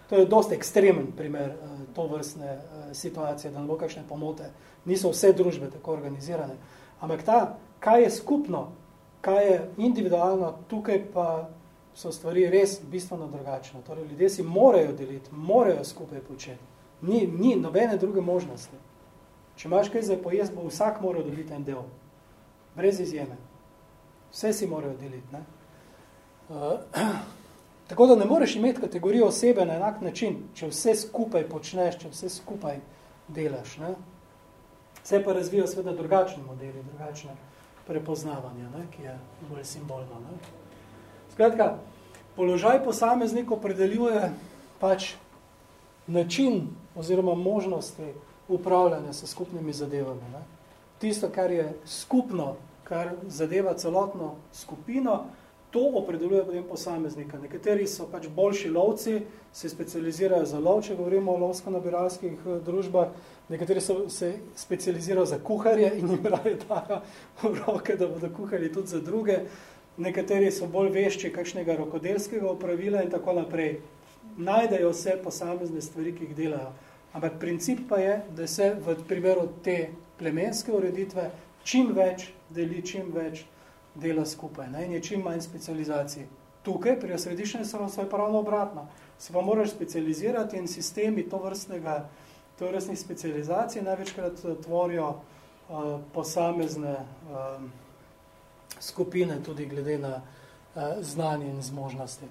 To je dosti ekstremen primer uh, to vrstne uh, situacije, da ne bo kakšne pomote. Niso vse družbe tako organizirane. Ampak ta, kaj je skupno, kaj je individualno, tukaj pa so stvari res bistveno drugačne. Torej, ljudje si morajo deliti, morajo skupaj početi. Ni, ni nobene druge možnosti. Če imaš kaj za pojest, bo vsak moral dobiti en del. Brez izjeme. Vse si morajo deliti. Ne? Uh, tako da ne moreš imeti kategorijo osebe na enak način, če vse skupaj počneš, če vse skupaj delaš. Ne? Vse pa razvijo seveda drugačni modeli, drugačne prepoznavanja, ne? ki je bolj simbolno. Ne? Skratka, položaj posameznik opredeljuje pač način oziroma možnosti upravljanja s skupnimi zadevami. Ne? Tisto, kar je skupno, kar zadeva celotno skupino, to opredeljuje potem posameznika. Nekateri so pač boljši lovci, se specializirajo za lov, če govorimo o lovsko-nabiralskih eh, družbah, nekateri so se specializirajo za kuharje in jim raje dajo v roke, da bodo kuhali tudi za druge, nekateri so bolj vešči kakšnega rokodelskega opravila in tako naprej. Najdejo vse posamezne stvari, ki jih delajo. Ampak princip pa je, da se v primeru te plemenske ureditve čim več deli, čim več dela skupaj ne? in je čim manj specializacij. Tukaj, pri osredišnjem srodstvu je pravno obratno. Se pa moraš specializirati in sistemi to vrstnega, to vrstnih specializacij največkrat eh, tvorijo uh, posamezne uh, skupine, tudi glede na uh, znanje in zmožnosti.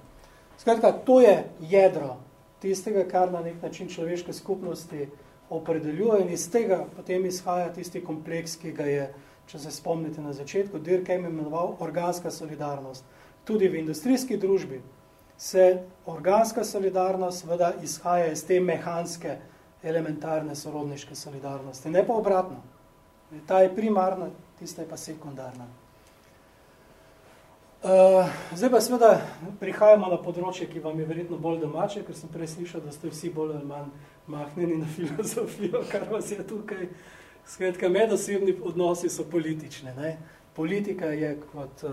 Skratka, to je jedro tistega, kar na nek način človeške skupnosti opredeljuje in iz tega potem izhaja tisti kompleks, ki ga je uh, če se spomnite na začetku, Dirk je imenoval organska solidarnost. Tudi v industrijski družbi se organska solidarnost veda izhaja iz te mehanske, elementarne sorodniške solidarnosti. Ne pa obratno. Ta je primarna, tista je pa sekundarna. Uh, zdaj pa seveda prihajamo na področje, ki vam je verjetno bolj domače, ker sem prej slišal, da ste vsi bolj ali manj mahnjeni na filozofijo, kar vas je tukaj uh, Skratka, medosebni odnosi so politične. Ne? Politika je, kot uh,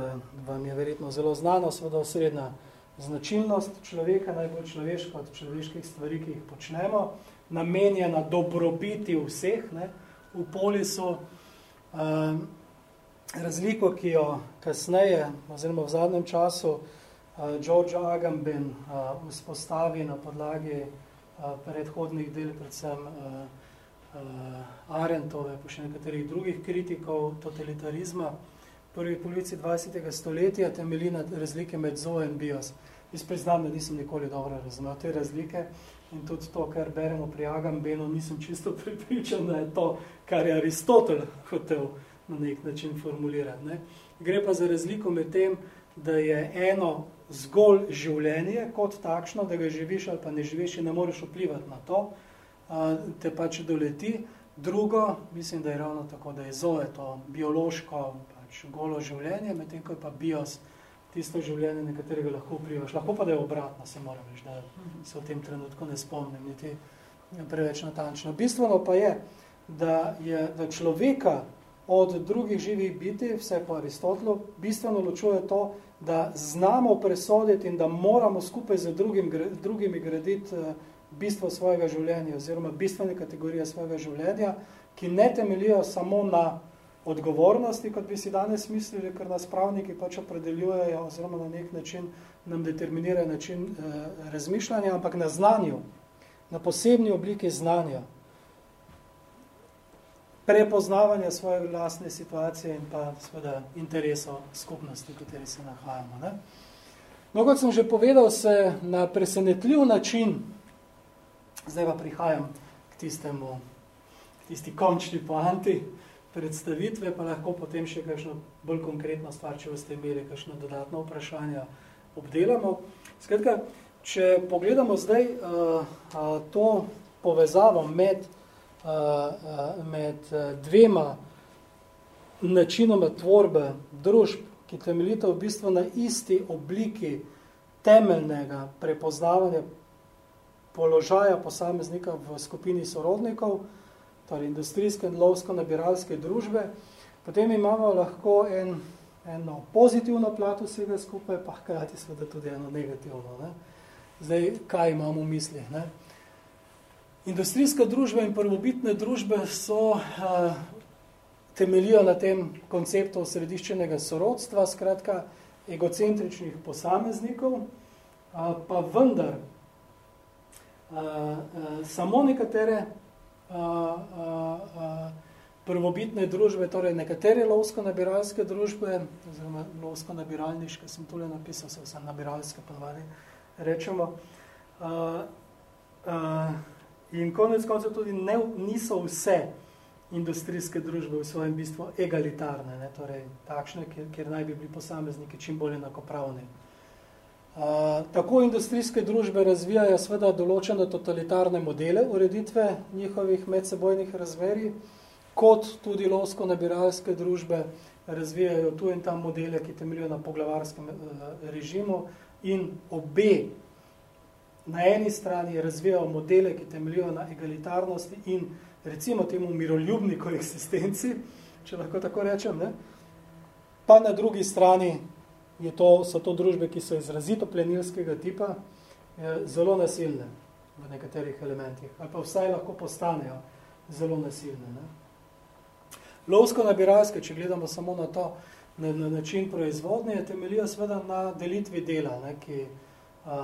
vam je verjetno zelo znano, seveda osredna značilnost človeka, najbolj človeška od človeških stvari, ki jih počnemo, namenjena dobrobiti vseh. Ne? V polisu uh, razliko, ki jo kasneje, oziroma v zadnjem času, uh, George Agamben uh, vzpostavi na podlagi uh, predhodnih del, predvsem uh, uh, Arentove, pa še nekaterih drugih kritikov totalitarizma prvi polovici 20. stoletja temelji na razlike med zoo in bios. Jaz priznam, da nisem nikoli dobro razumel te razlike in tudi to, kar beremo pri Agambenu, nisem čisto pripričan, da je to, kar je Aristotel hotel na nek način formulirati. Ne? Gre pa za razliko med tem, da je eno zgolj življenje kot takšno, da ga živiš ali pa ne živiš in ne moreš vplivati na to, te pač doleti. Drugo, mislim, da je ravno tako, da je zoe to biološko pač golo življenje, medtem ko je pa bios tisto življenje, na katerega lahko vplivaš. Lahko pa da je obratno, se moram reči, da se v tem trenutku ne spomnim, niti preveč natančno. Bistveno pa je, da je da človeka od drugih živih biti, vse po Aristotelu, bistveno ločuje to, da znamo presoditi in da moramo skupaj z drugim, drugimi graditi bistvo svojega življenja oziroma bistvene kategorije svojega življenja, ki ne temeljijo samo na odgovornosti, kot bi si danes mislili, ker nas pravniki pač opredeljujejo oziroma na nek način nam determinirajo način eh, razmišljanja, ampak na znanju, na posebni obliki znanja, prepoznavanja svoje vlastne situacije in pa seveda interesov skupnosti, v kateri se nahajamo. Ne? No, kot sem že povedal, se na presenetljiv način, zdaj pa prihajam k tistemu, k tisti končni poanti predstavitve, pa lahko potem še kakšno bolj konkretno stvar, če boste imeli kakšno dodatno vprašanje, obdelamo. Skratka, če pogledamo zdaj uh, uh, to povezavo med, uh, uh, med dvema načinoma tvorbe družb, ki temeljita v bistvu na isti obliki temeljnega prepoznavanja položaja posameznika v skupini sorodnikov, torej industrijske in lovsko-nabiralske družbe, potem imamo lahko en eno pozitivno plat vsega skupaj, pa hkrati seveda tudi eno negativno. Ne? Zdaj, kaj imamo v mislih? Ne? Industrijska družba in prvobitne družbe so uh, temeljijo na tem konceptu središčenega sorodstva, skratka egocentričnih posameznikov, uh, pa vendar samo nekatere uh, uh, uh, prvobitne družbe, torej nekatere lovsko-nabiralske družbe, oziroma lovsko-nabiralniške, sem tole napisal, se vse nabiralske ponovali, rečemo. Uh, uh, in konec koncev tudi ne, niso vse industrijske družbe v svojem bistvu egalitarne, ne, torej takšne, kjer, kjer naj bi bili posamezniki čim bolj enakopravni. Tako industrijske družbe razvijajo sveda določene totalitarne modele ureditve njihovih medsebojnih razmerij, kot tudi lovsko-nabiralske družbe razvijajo tu in tam modele, ki temeljijo na poglavarskem eh, režimu in obe na eni strani razvijajo modele, ki temeljijo na egalitarnosti in recimo temu miroljubni koeksistenci, če lahko tako rečem, ne? pa na drugi strani je to, so to družbe, ki so izrazito plenilskega tipa, eh, zelo nasilne v nekaterih elementih, ali pa vsaj lahko postanejo zelo nasilne. Ne? Lovsko-nabiralske, če gledamo samo na to, na, na način proizvodnje, temeljijo seveda na delitvi dela, ne, ki, a,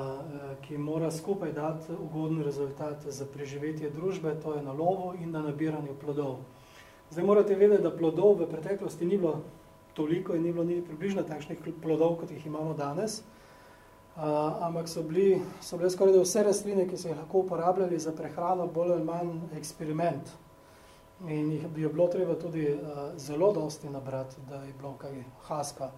ki mora skupaj dati ugoden rezultat za preživetje družbe, to je na lovu in na nabiranju plodov. Zdaj morate vedeti, da plodov v preteklosti ni bilo toliko in ni bilo ni približno takšnih plodov, kot jih imamo danes, a, ampak so, bili, so bile skoraj vse rastline, ki so jih lahko uporabljali za prehrano, bolj ali manj eksperiment. In jih bi bilo treba tudi uh, zelo dosti nabrati, da je bilo kaj haska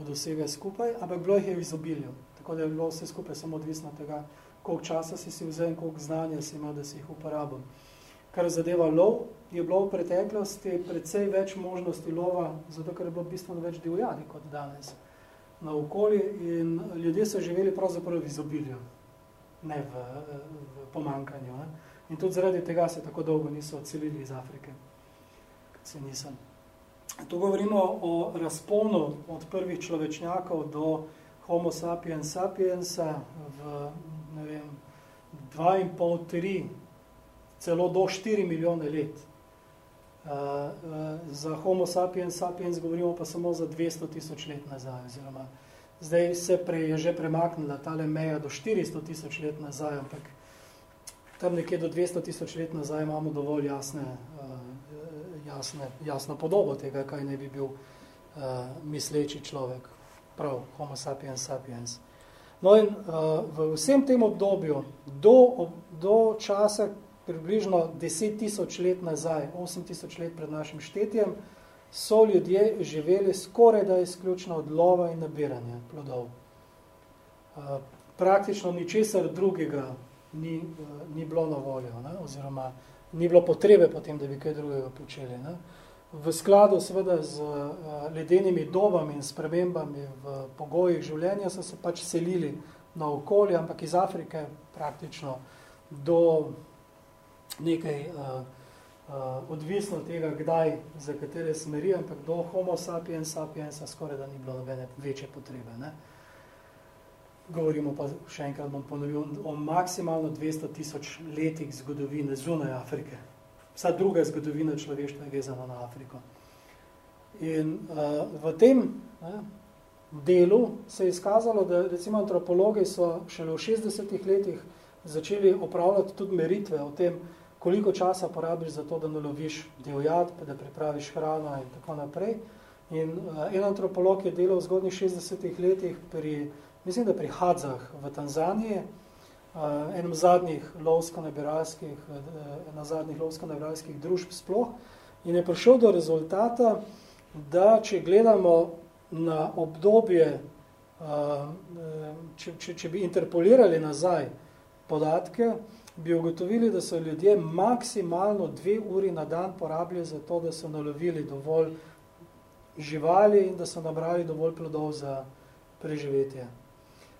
od vsega skupaj, ampak bilo jih je v izobilju. Tako da je bilo vse skupaj samo odvisno od tega, koliko časa si si vzel in koliko znanja si imel, da si jih uporabil. Kar zadeva lov, je bilo v preteklosti precej več možnosti lova, zato ker je bilo bistveno več divjadi kot danes na okolje in ljudje so živeli pravzaprav v izobilju, ne v, v pomankanju. Ne? In tudi zaradi tega se tako dolgo niso odselili iz Afrike. Se nisem. Tu govorimo o razponu od prvih človečnjakov do homo sapiens sapiensa v, ne vem, dva in pol, tri, celo do štiri milijone let. Uh, uh, za homo sapiens sapiens govorimo pa samo za 200 tisoč let nazaj, oziroma zdaj se pre, je že premaknila tale meja do 400 tisoč let nazaj, ampak tam nekje do 200 tisoč let nazaj imamo dovolj jasne, uh, jasne, jasno podobo tega, kaj ne bi bil uh, misleči človek, prav, homo sapiens sapiens. No in uh, v vsem tem obdobju, do, do časa približno 10 tisoč let nazaj, 8 tisoč let pred našim štetjem, so ljudje živeli skoraj da izključno od lova in nabiranja plodov. Uh, praktično ničesar drugega ni, uh, ni bilo na voljo, ne? oziroma ni bilo potrebe potem, da bi kaj drugega počeli. Ne? V skladu seveda z uh, ledenimi dobami in spremembami v pogojih življenja so se pač selili na okolje, ampak iz Afrike praktično do nekaj uh, uh, odvisno tega, kdaj, za katere smeri, ampak do homo sapiens sapiensa skoraj da ni bilo nobene večje potrebe. Ne? Uh, govorimo pa še enkrat bom ponovil o maksimalno 200 tisoč letih zgodovine zunaj Afrike. Vsa druga zgodovina človeštva je vezana na Afriko. In uh, v tem ne, delu se je izkazalo, da recimo antropologi so šele v 60 letih začeli opravljati tudi meritve o tem, koliko časa porabiš za to, da naloviš divjad, pa da pripraviš hrano in tako naprej. In uh, en antropolog je delal v zgodnjih 60 letih pri, mislim, da pri Hadzah v Tanzaniji, uh, enem zadnjih lovsko-nabiralskih, uh, na zadnjih lovsko-nabiralskih družb sploh, in je prišel do rezultata, da če gledamo na obdobje, če, če, če bi interpolirali nazaj podatke, bi ugotovili, da so ljudje maksimalno dve uri na dan porabili za to, da so nalovili dovolj živali in da so nabrali dovolj plodov za preživetje.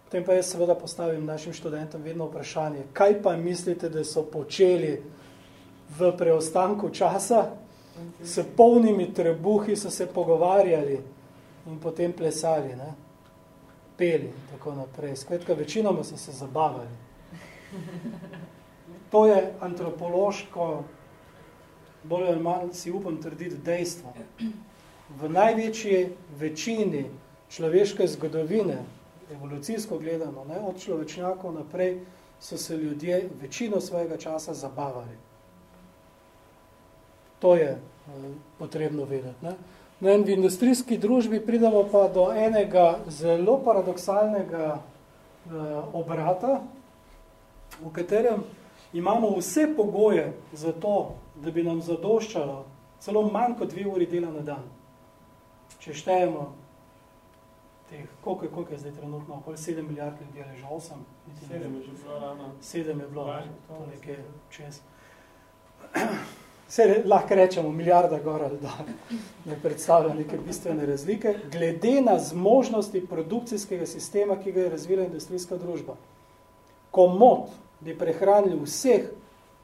Potem pa jaz seveda postavim našim študentom vedno vprašanje, kaj pa mislite, da so počeli v preostanku časa, s polnimi trebuhi so se pogovarjali, in potem plesali, ne? peli in tako naprej. Skratka, večinoma so se zabavali. To je antropološko, bolj ali manj si upam trditi dejstvo. V največji večini človeške zgodovine, evolucijsko gledano, ne, od človečnjakov naprej, so se ljudje večino svojega časa zabavali. To je uh, potrebno vedeti. Ne. No in v industrijski družbi pridemo pa do enega zelo paradoksalnega uh, obrata, v katerem imamo vse pogoje za to, da bi nam zadoščalo celo manj kot dve uri dela na dan. Če štejemo teh, koliko je, koliko je zdaj trenutno, okoli 7 milijard ljudi ali že 8? 7 je že bilo rano. 7 je bilo, to nekaj čez. Vse lahko rečemo milijarda gor ali da ne predstavlja neke bistvene razlike, glede na zmožnosti produkcijskega sistema, ki ga je razvila industrijska družba. Komod bi prehranili vseh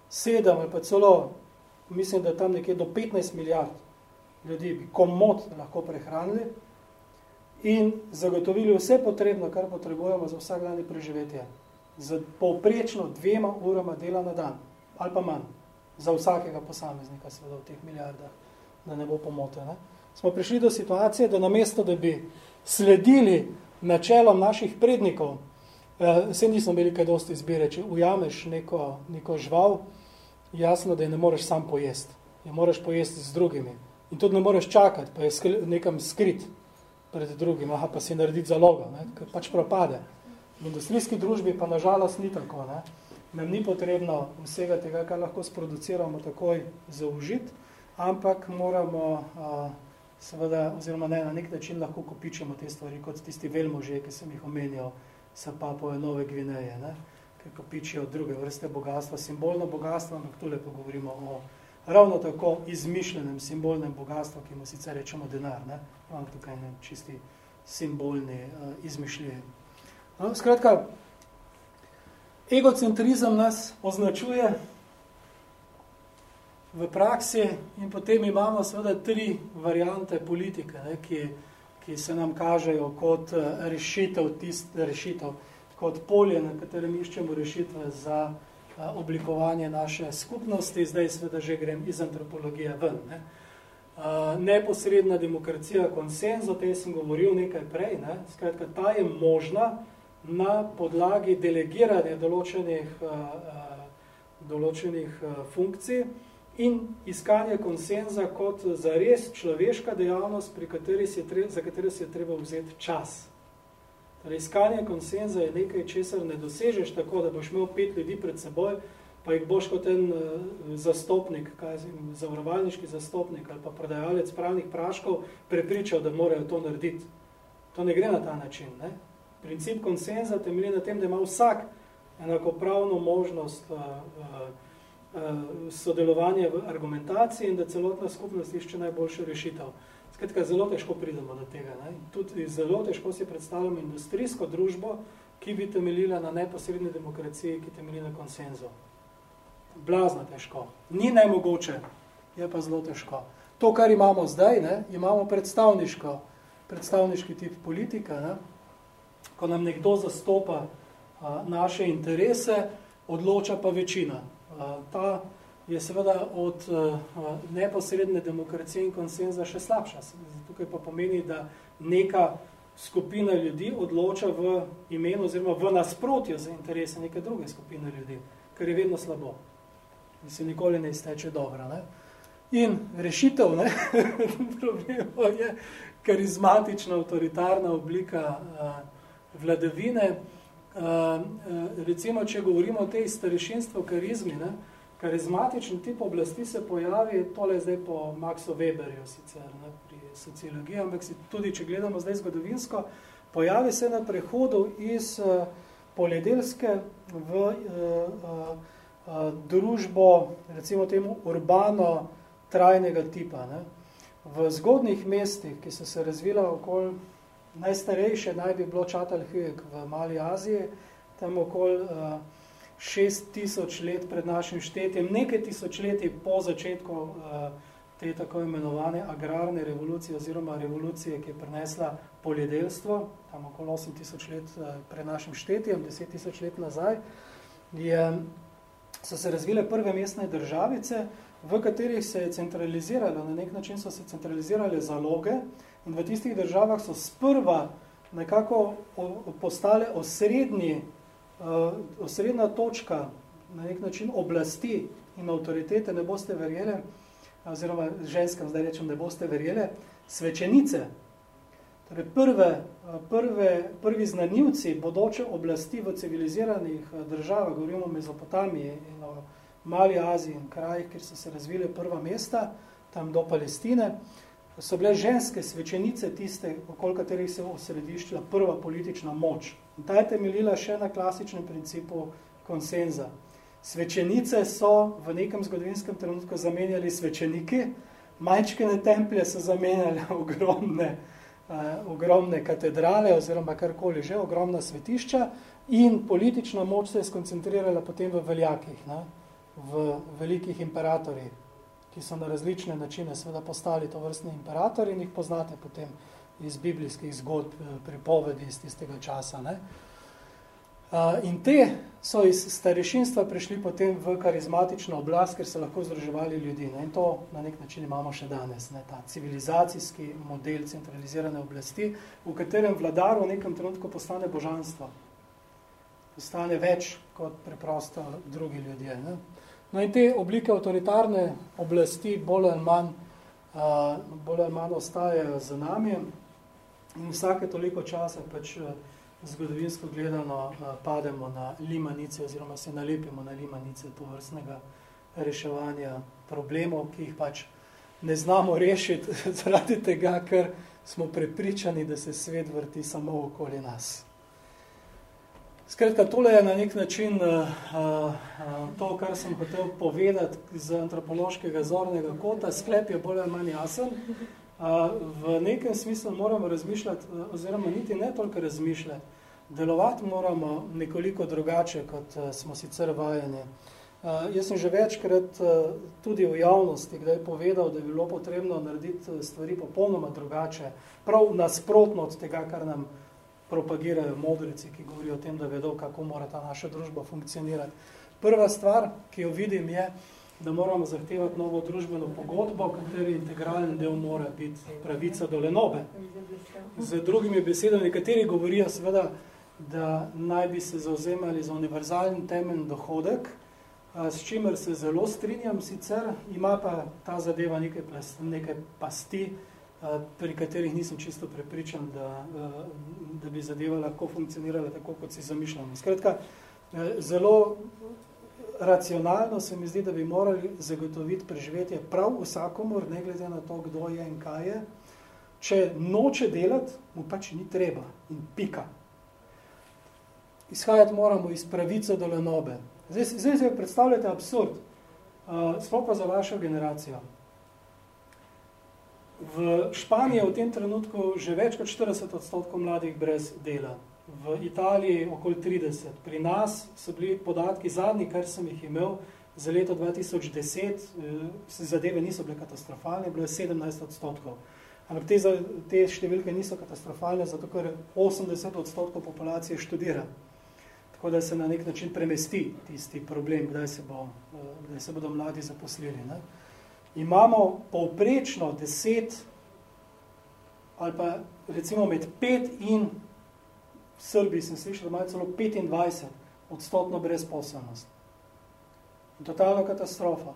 sedem ali pa celo, mislim, da tam nekje do 15 milijard ljudi bi komod lahko prehranili in zagotovili vse potrebno, kar potrebujemo za vsak dan preživetje. Z povprečno dvema urama dela na dan ali pa manj za vsakega posameznika, seveda v teh milijardah, da ne bo pomote. Ne? Smo prišli do situacije, da namesto, da bi sledili načelom naših prednikov, vse nismo imeli kaj dosti izbire, če ujameš neko, neko žival, jasno, da je ne moreš sam pojesti, je moraš pojesti z drugimi. In tudi ne moreš čakati, pa je skri, nekam skrit pred drugim, aha, pa si narediti zalogo, ne? ker pač propade. V industrijski družbi pa nažalost ni tako. Ne? nam ni potrebno vsega tega, kar lahko sproduciramo takoj zaužiti, ampak moramo a, seveda, oziroma ne, na nek način lahko kopičemo te stvari, kot tisti velmože, ki sem jih omenjal, sa papove Nove Gvineje, ne, ki kopičijo druge vrste bogatstva, simbolno bogatstvo, ampak tule pa govorimo o ravno tako izmišljenem simbolnem bogatstvu, ki mu sicer rečemo denar, ne, ampak tukaj ne čisti simbolni uh, izmišljenje. No, skratka, Egocentrizem nas označuje v praksi in potem imamo seveda tri variante politike, ne, ki, ki se nam kažejo kot eh, rešitev, tist, rešitev, kot polje, na katerem iščemo rešitve za eh, oblikovanje naše skupnosti. Zdaj seveda že grem iz antropologije ven. Ne. Uh, neposredna demokracija, konsens, o tej sem govoril nekaj prej, ne. Skratka, ta je možna, na podlagi delegiranja določenih, določenih funkcij in iskanje konsenza kot za res človeška dejavnost, pri kateri si treba, za katero si je treba vzeti čas. Torej, iskanje konsenza je nekaj, česar ne dosežeš tako, da boš imel pet ljudi pred seboj, pa jih boš kot en zastopnik, kaj zim, zavarovalniški zastopnik ali pa prodajalec pravnih praškov prepričal, da morajo to narediti. To ne gre na ta način. Ne? princip konsenza temelji na tem, da ima vsak enakopravno možnost uh, uh, sodelovanja v argumentaciji in da celotna skupnost išče najboljše rešitev. Skratka, zelo težko pridemo do tega. Ne? Tudi zelo težko si predstavljamo industrijsko družbo, ki bi temeljila na neposredni demokraciji, ki temelji na konsenzu. Blazno težko. Ni nemogoče, je pa zelo težko. To, kar imamo zdaj, ne, imamo predstavniško, predstavniški tip politika, ne, ko nam nekdo zastopa a, naše interese, odloča pa večina. A, ta je seveda od uh, neposredne demokracije in konsenza še slabša. Tukaj pa pomeni, da neka skupina ljudi odloča v imenu oziroma v nasprotju za interese neke druge skupine ljudi, kar je vedno slabo. In se nikoli ne izteče dobro. Ne? In rešitev ne? problema je karizmatična, avtoritarna oblika uh, vladavine. Uh, uh, recimo, če govorimo o tej starešinstvu karizmi, ne? karizmatični tip oblasti se pojavi, tole zdaj po Maxu Weberju sicer, ne? pri sociologiji, ampak si tudi, če gledamo zdaj zgodovinsko, pojavi se na prehodu iz uh, poljedelske v uh, uh, družbo, recimo temu urbano, trajnega tipa. Ne? V zgodnih mestih, ki so se razvila okoli najstarejše, naj bi bilo Čatalhujek v Mali Aziji, tam okoli uh, šest tisoč let pred našim štetjem, nekaj tisočletij po začetku uh, te tako imenovane agrarne revolucije oziroma revolucije, ki je prinesla poljedelstvo, tam okoli 8 tisoč let uh, pred našim štetjem, 10 tisoč let nazaj, je, so se razvile prve mestne državice, v katerih se je centraliziralo, na nek način so se centralizirale zaloge in v tistih državah so sprva nekako postale osrednji, uh, osrednja točka na nek način oblasti in avtoritete, ne boste verjele, oziroma ženskam zdaj rečem, ne boste verjele, svečenice. Torej prve, prve, prvi znanilci bodoče oblasti v civiliziranih eh, državah, govorimo o Mezopotamiji in o Mali Aziji in krajih, kjer so se razvile prva mesta, tam do Palestine, so bile ženske svečenice tiste, okoli katerih se osrediščila prva politična moč. In ta je temeljila še na klasičnem principu konsenza. Svečenice so v nekem zgodovinskem trenutku zamenjali svečeniki, majčkene templje so zamenjali ogromne, uh, ogromne katedrale oziroma karkoli že, ogromna svetišča in politična moč se je skoncentrirala potem v veljakih. Ne? v velikih imperatorjih, ki so na različne načine seveda postali to vrstni imperatorji in jih poznate potem iz biblijskih zgodb, eh, pripovedi iz tistega časa. Ne? In te so iz starešinstva prišli potem v karizmatično oblast, ker so lahko združevali ljudi. Ne? In to na nek način imamo še danes. Ne? Ta civilizacijski model centralizirane oblasti, v katerem vladar v nekem trenutku postane božanstvo. Postane več kot preprosto drugi ljudje. Ne? No in te oblike avtoritarne oblasti bolj ali manj, uh, bolj ali manj ostajajo za nami in vsake toliko časa pač zgodovinsko gledano uh, pademo na limanice oziroma se nalepimo na limanice to vrstnega reševanja problemov, ki jih pač ne znamo rešiti zaradi tega, ker smo prepričani, da se svet vrti samo okoli nas. Skratka, tole je na nek način uh, uh, to, kar sem hotel povedati z antropološkega zornega kota. Sklep je bolj ali manj jasen. Uh, v nekem smislu moramo razmišljati, oziroma niti ne toliko razmišljati, delovati moramo nekoliko drugače, kot uh, smo sicer vajeni. Uh, jaz sem že večkrat uh, tudi v javnosti kdaj povedal, da je bilo potrebno narediti stvari popolnoma drugače, prav nasprotno od tega, kar nam uh, propagirajo modrici, ki govorijo o tem, da vedo, kako mora ta naša družba funkcionirati. Prva stvar, ki jo vidim, je, da moramo zahtevati novo družbeno pogodbo, kateri integralni del mora biti pravica do lenobe. Z drugimi besedami, nekateri govorijo seveda, da naj bi se zauzemali za univerzalni temen dohodek, s čimer se zelo strinjam sicer, ima pa ta zadeva nekaj, nekaj pasti, pri katerih nisem čisto prepričan, da, da bi zadeva lahko funkcionirala tako, kot si zamišljamo. Skratka, zelo racionalno se mi zdi, da bi morali zagotoviti preživetje prav vsakomor, ne glede na to, kdo je in kaj je. Če noče delati, mu pač ni treba in pika. Izhajati moramo iz pravice do lenobe. Zdaj, zdaj se predstavljate absurd, uh, sploh pa za vašo generacijo. V Španiji je v tem trenutku že več kot 40 odstotkov mladih brez dela. V Italiji okoli 30. Pri nas so bili podatki zadnji, kar sem jih imel, za leto 2010, se zadeve niso bile katastrofalne, bilo je 17 odstotkov. Ampak te, te številke niso katastrofalne, zato ker 80 odstotkov populacije študira. tako da se na nek način premesti tisti problem, kdaj se, bo, kdaj se bodo mladi zaposlili. Ne. Imamo povprečno 10 ali pa recimo med 5 in v Srbiji sem slišal, da imajo celo 25 odstotno brezposobnost. In totalna katastrofa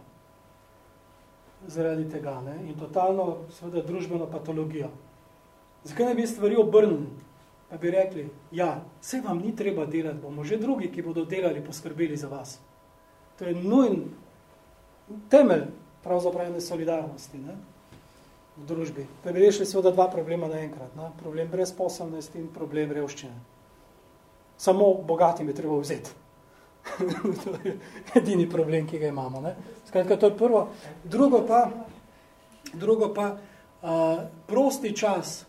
zaradi tega. Ne? In totalno, seveda, družbeno patologijo. Zakaj ne bi stvari obrnili? Pa bi rekli, ja, vse vam ni treba delati, bomo že drugi, ki bodo delali, poskrbeli za vas. To je nujen temelj pravzaprav ene solidarnosti ne? v družbi. Pa bi rešili seveda dva problema naenkrat. Ne? Problem brezposobnosti in problem revščine. Samo bogatim je treba vzeti. to je edini problem, ki ga imamo. Ne? Skratka, to je prvo. Drugo pa, drugo pa uh, prosti čas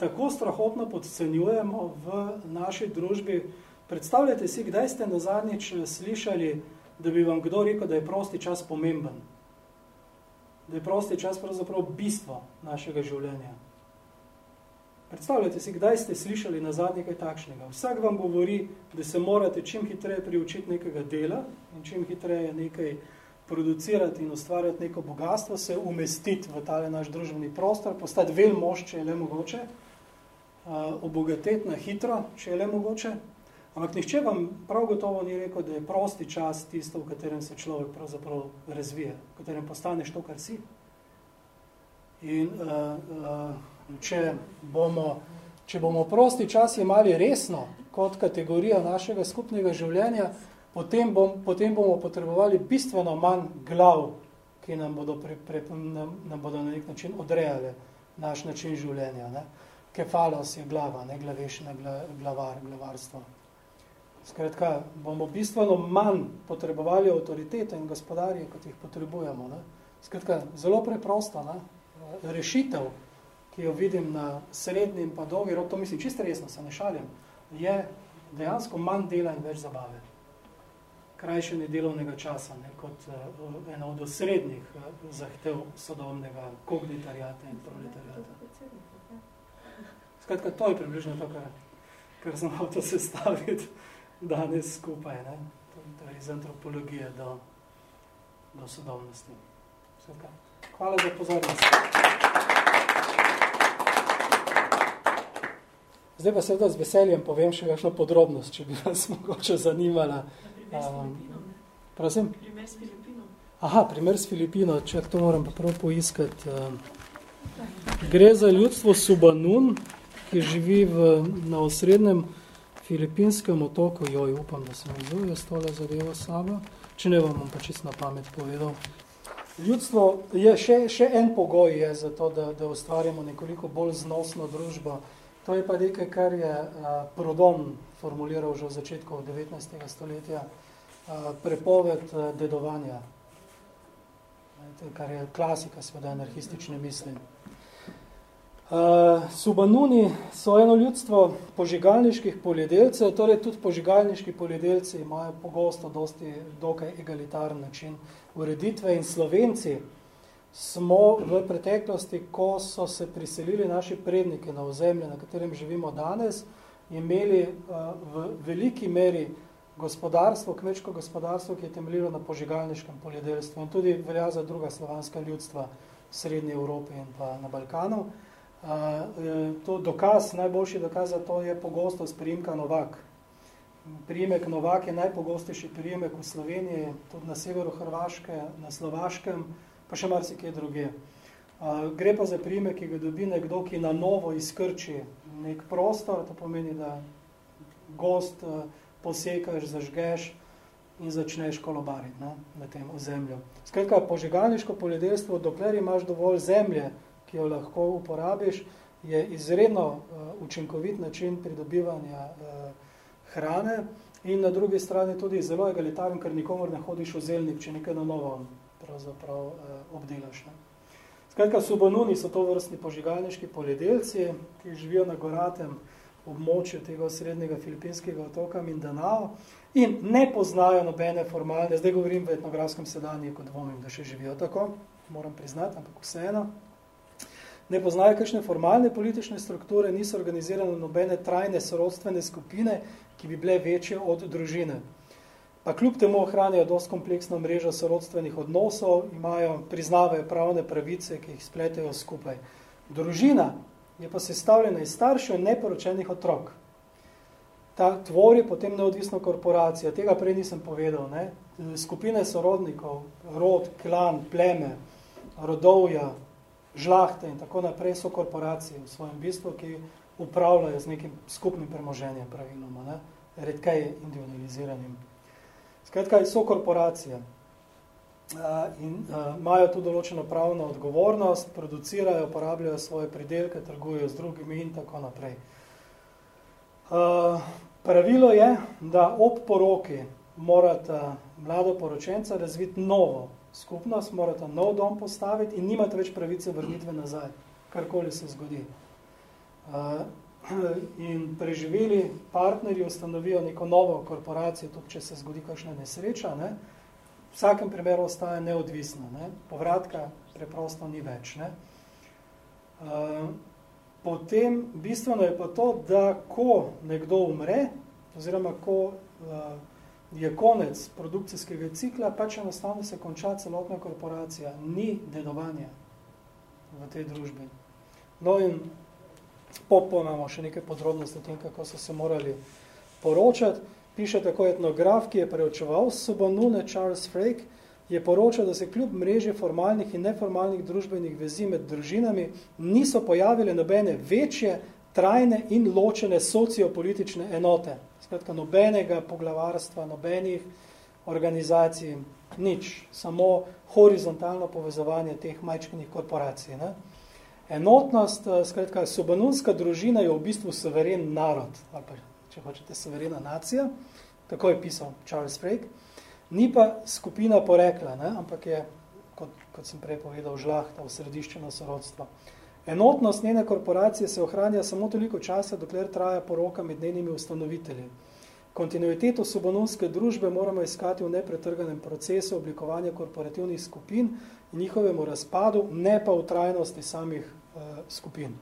tako strahotno podcenjujemo v naši družbi. Predstavljate si, kdaj ste na zadnjič slišali, da bi vam kdo rekel, da je prosti čas pomemben. Da je prosti čas pravzaprav bistvo našega življenja. Predstavljate si, kdaj ste slišali na zadnje kaj takšnega. Vsak vam govori, da se morate čim hitreje priučiti nekega dela in čim hitreje nekaj producirati in ustvarjati neko bogatstvo, se umestiti v tale naš družbeni prostor, postati vel mož, če je le mogoče, obogateti na hitro, če je le mogoče. Ampak nihče vam prav gotovo ni rekel, da je prosti čas tisto, v katerem se človek pravzaprav razvije, v katerem postaneš to, kar si. In uh, uh, če, bomo, če bomo prosti čas imali resno kot kategorijo našega skupnega življenja, potem, bom, potem bomo potrebovali bistveno manj glav, ki nam bodo, pre, pre, nam, nam bodo na nek način odrejali naš način življenja. Ne? Kefalos je glava, ne glavešina, glavar, glavarstvo. Skratka, bomo bistveno manj potrebovali avtoritete in gospodarje, kot jih potrebujemo. Ne? Skratka, zelo preprosto, ne? rešitev, ki jo vidim na srednji in pa dolgi rok, to mislim čisto resno, se ne šalim, je dejansko manj dela in več zabave krajšanje delovnega časa, ne, kot uh, ena od osrednjih uh, zahtev sodobnega kognitarijata in proletarijata. Skratka, to je približno to, kar, kar sem hotel sestaviti danes skupaj, ne, torej iz antropologije do, do sodobnosti. Skratka, hvala za pozornost. Zdaj pa seveda z veseljem povem še kakšno podrobnost, če bi vas mogoče zanimala. Um, prosim? Primer s Filipino. Aha, primer s Filipino, če to moram pa prav poiskati. Um, gre za ljudstvo Subanun, ki živi v, na osrednjem filipinskem otoku. Joj, upam, da sem vzel jaz tole zadevo sabo. Če ne bom pa čisto na pamet povedal. Ljudstvo je še, še en pogoj je za to, da, da ustvarjamo nekoliko bolj znosno družbo. To je pa nekaj, kar je uh, Prodon formuliral že v začetku 19. stoletja, prepoved dedovanja, kar je klasika seveda anarhistične misli. Subanuni so eno ljudstvo požigalniških poljedelcev, torej tudi požigalniški poljedelci imajo pogosto dosti dokaj egalitarn način ureditve in Slovenci smo v preteklosti, ko so se priselili naši predniki na ozemlje, na katerem živimo danes, imeli uh, v veliki meri gospodarstvo, kmečko gospodarstvo, ki je temeljilo na požigalniškem poljedelstvu in tudi velja za druga slovanska ljudstva v Srednji Evropi in pa na Balkanu. Uh, to dokaz, najboljši dokaz za to je pogostost priimka Novak. Priimek Novak je najpogostejši priimek v Sloveniji, tudi na severu Hrvaške, na Slovaškem, pa še marsikje druge. Gre pa za priimek, ki ga dobi nekdo, ki na novo izkrči nek prostor, to pomeni, da gost uh, posekaš, zažgeš in začneš kolobariti ne, na tem ozemlju. Skratka, požigalniško poljedelstvo, dokler imaš dovolj zemlje, ki jo lahko uporabiš, je izredno uh, učinkovit način pridobivanja uh, hrane in na drugi strani tudi zelo egalitaren, ker nikomor ne hodiš v zelnik, če nekaj na novo pravzaprav uh, obdelaš. Ne. Skratka, subonuni so to vrstni požigalniški poljedelci, ki živijo na goratem območju tega srednjega filipinskega otoka Mindanao in ne poznajo nobene formalne, zdaj govorim v etnografskem sedanju, kot dvomim, da še živijo tako, moram priznati, ampak vseeno, ne poznajo kakšne formalne politične strukture, niso organizirane nobene trajne sorodstvene skupine, ki bi bile večje od družine. Pa kljub temu ohranjajo dost kompleksno mrežo sorodstvenih odnosov, imajo, priznavajo pravne pravice, ki jih spletejo skupaj. Družina je pa sestavljena iz staršev in neporočenih otrok. Ta tvori potem neodvisno korporacijo, tega prej nisem povedal. Ne? Skupine sorodnikov, rod, klan, pleme, rodovja, žlahte in tako naprej so korporacije v svojem bistvu, ki upravljajo z nekim skupnim premoženjem praviloma, ne? redkaj individualiziranim. Skratka, so korporacije in imajo tu določeno pravno odgovornost, producirajo, uporabljajo svoje pridelke, trgujejo z drugimi in tako naprej. Pravilo je, da ob poroki morata mlado poročenca razviti novo skupnost, morata nov dom postaviti in nimate več pravice vrnitve nazaj, karkoli se zgodi in preživeli partnerji ustanovijo neko novo korporacijo, tudi če se zgodi kakšna nesreča, ne, v vsakem primeru ostaje neodvisna. Ne. Povratka preprosto ni več. Ne. Potem bistveno je pa to, da ko nekdo umre, oziroma ko je konec produkcijskega cikla, pač enostavno se konča celotna korporacija, ni dedovanja v tej družbi. No in Popo imamo še nekaj podrobnosti o tem, kako so se morali poročati. Piše tako etnograf, ki je preučeval Subanune Charles Frake, je poročal, da se kljub mreže formalnih in neformalnih družbenih vezi med družinami niso pojavile nobene večje, trajne in ločene sociopolitične enote. Skratka, nobenega poglavarstva, nobenih organizacij, nič. Samo horizontalno povezovanje teh majčkenih korporacij. Ne? Enotnost, eh, skratka, sobanunska družina je v bistvu suveren narod, ali pa, če hočete, suverena nacija, tako je pisal Charles Frake, ni pa skupina porekla, ne, ampak je, kot, kot sem prej povedal, žlahta v središčeno sorodstvo. Enotnost njene korporacije se ohranja samo toliko časa, dokler traja poroka med njenimi ustanovitelji. Kontinuiteto sobanunske družbe moramo iskati v nepretrganem procesu oblikovanja korporativnih skupin in njihovemu razpadu, ne pa v trajnosti samih uh, skupin.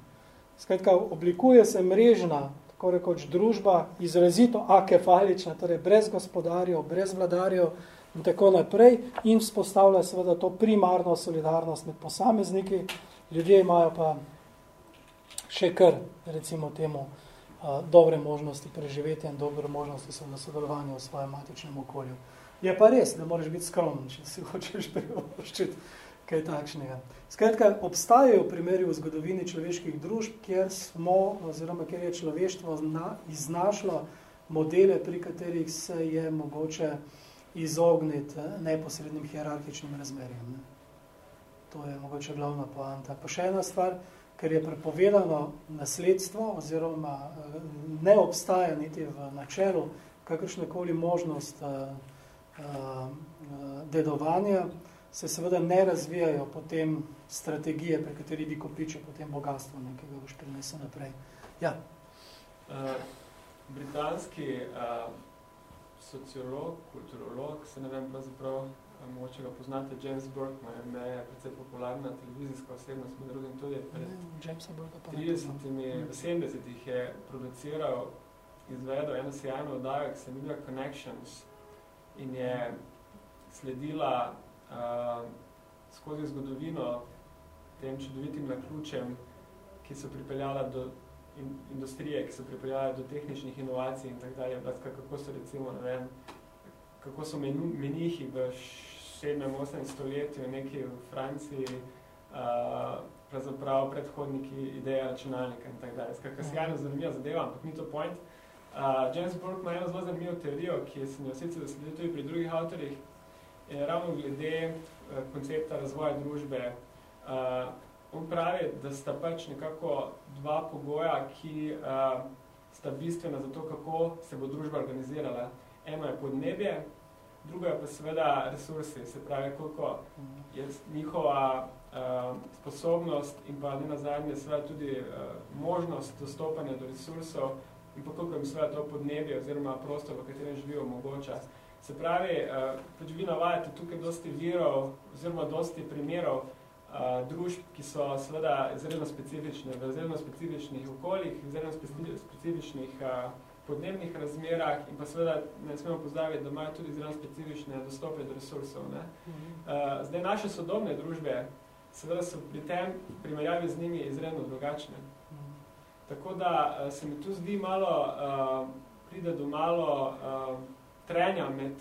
Skratka, oblikuje se mrežna, tako rekoč, družba, izrazito akefalična, torej brez gospodarjev, brez vladarjev in tako naprej in vzpostavlja seveda to primarno solidarnost med posamezniki. Ljudje imajo pa še kar, recimo temu, dobre možnosti preživetja in dobre možnosti sodelovanja v svojem matičnem okolju. Je pa res, da moraš biti skromen, če si hočeš privoščiti kaj takšnega. Skratka, obstajajo primeri v zgodovini človeških družb, kjer smo, oziroma kjer je človeštvo zna, iznašlo modele, pri katerih se je mogoče izogniti neposrednim hierarhičnim razmerjem. Ne. To je mogoče glavna poanta. Pa še ena stvar, ker je prepovedano nasledstvo oziroma eh, ne obstaja niti v načelu kakršnekoli možnost uh, uh, dedovanja, se seveda ne razvijajo potem strategije, pri kateri bi kopičil potem bogatstvo nekega boš prinesel naprej. Ja. Uh, britanski uh, sociolog, kulturolog, se ne vem pravzaprav, mogoče ga poznate, James Burke, me je precej popularna televizijska osebnost, med drugim tudi pred Jamesa Burke, pa 30 v 70-ih je produciral, izvedel eno sjajno oddajo, ki se imenuje Connections in je sledila uh, skozi zgodovino tem čudovitim naključem, ki so pripeljala do in, industrije, ki so pripeljala do tehničnih inovacij in tak dalje, kako so recimo, ne vem, kako so menu, menihi v 7-8 stoletju, neki v Franciji, uh, pravzaprav predhodniki ideje računalnika in tak dalje. Skratka, sjajno zanimiva zadeva, ampak ni to point. Uh, James Burke ima eno zelo zanimivo teorijo, ki sem jo sicer zasledil tudi pri drugih avtorjih, je ravno glede uh, koncepta razvoja družbe. Uh, on pravi, da sta pač nekako dva pogoja, ki uh, sta bistvena za to, kako se bo družba organizirala. Eno je podnebje, drugo je pa seveda resursi, se pravi, koliko je njihova uh, sposobnost in pa ne nazadnje seveda tudi uh, možnost dostopanja do resursov in pa koliko jim seveda to podnebje oziroma prostor, v katerem živijo, mogoča. Se pravi, uh, pač vi navajate tukaj dosti virov oziroma dosti primerov, uh, družb, ki so seveda izredno specifične, v izredno specifičnih okoljih, v izredno specifičnih uh, podnebnih razmerah in pa seveda ne smemo pozdraviti, da imajo tudi izredno specifične dostope do resursov. Ne? Uh, zdaj, naše sodobne družbe seveda so pri tem primerjavi z njimi izredno drugačne. Tako da uh, se mi tu zdi malo, uh, pride do malo uh, trenja med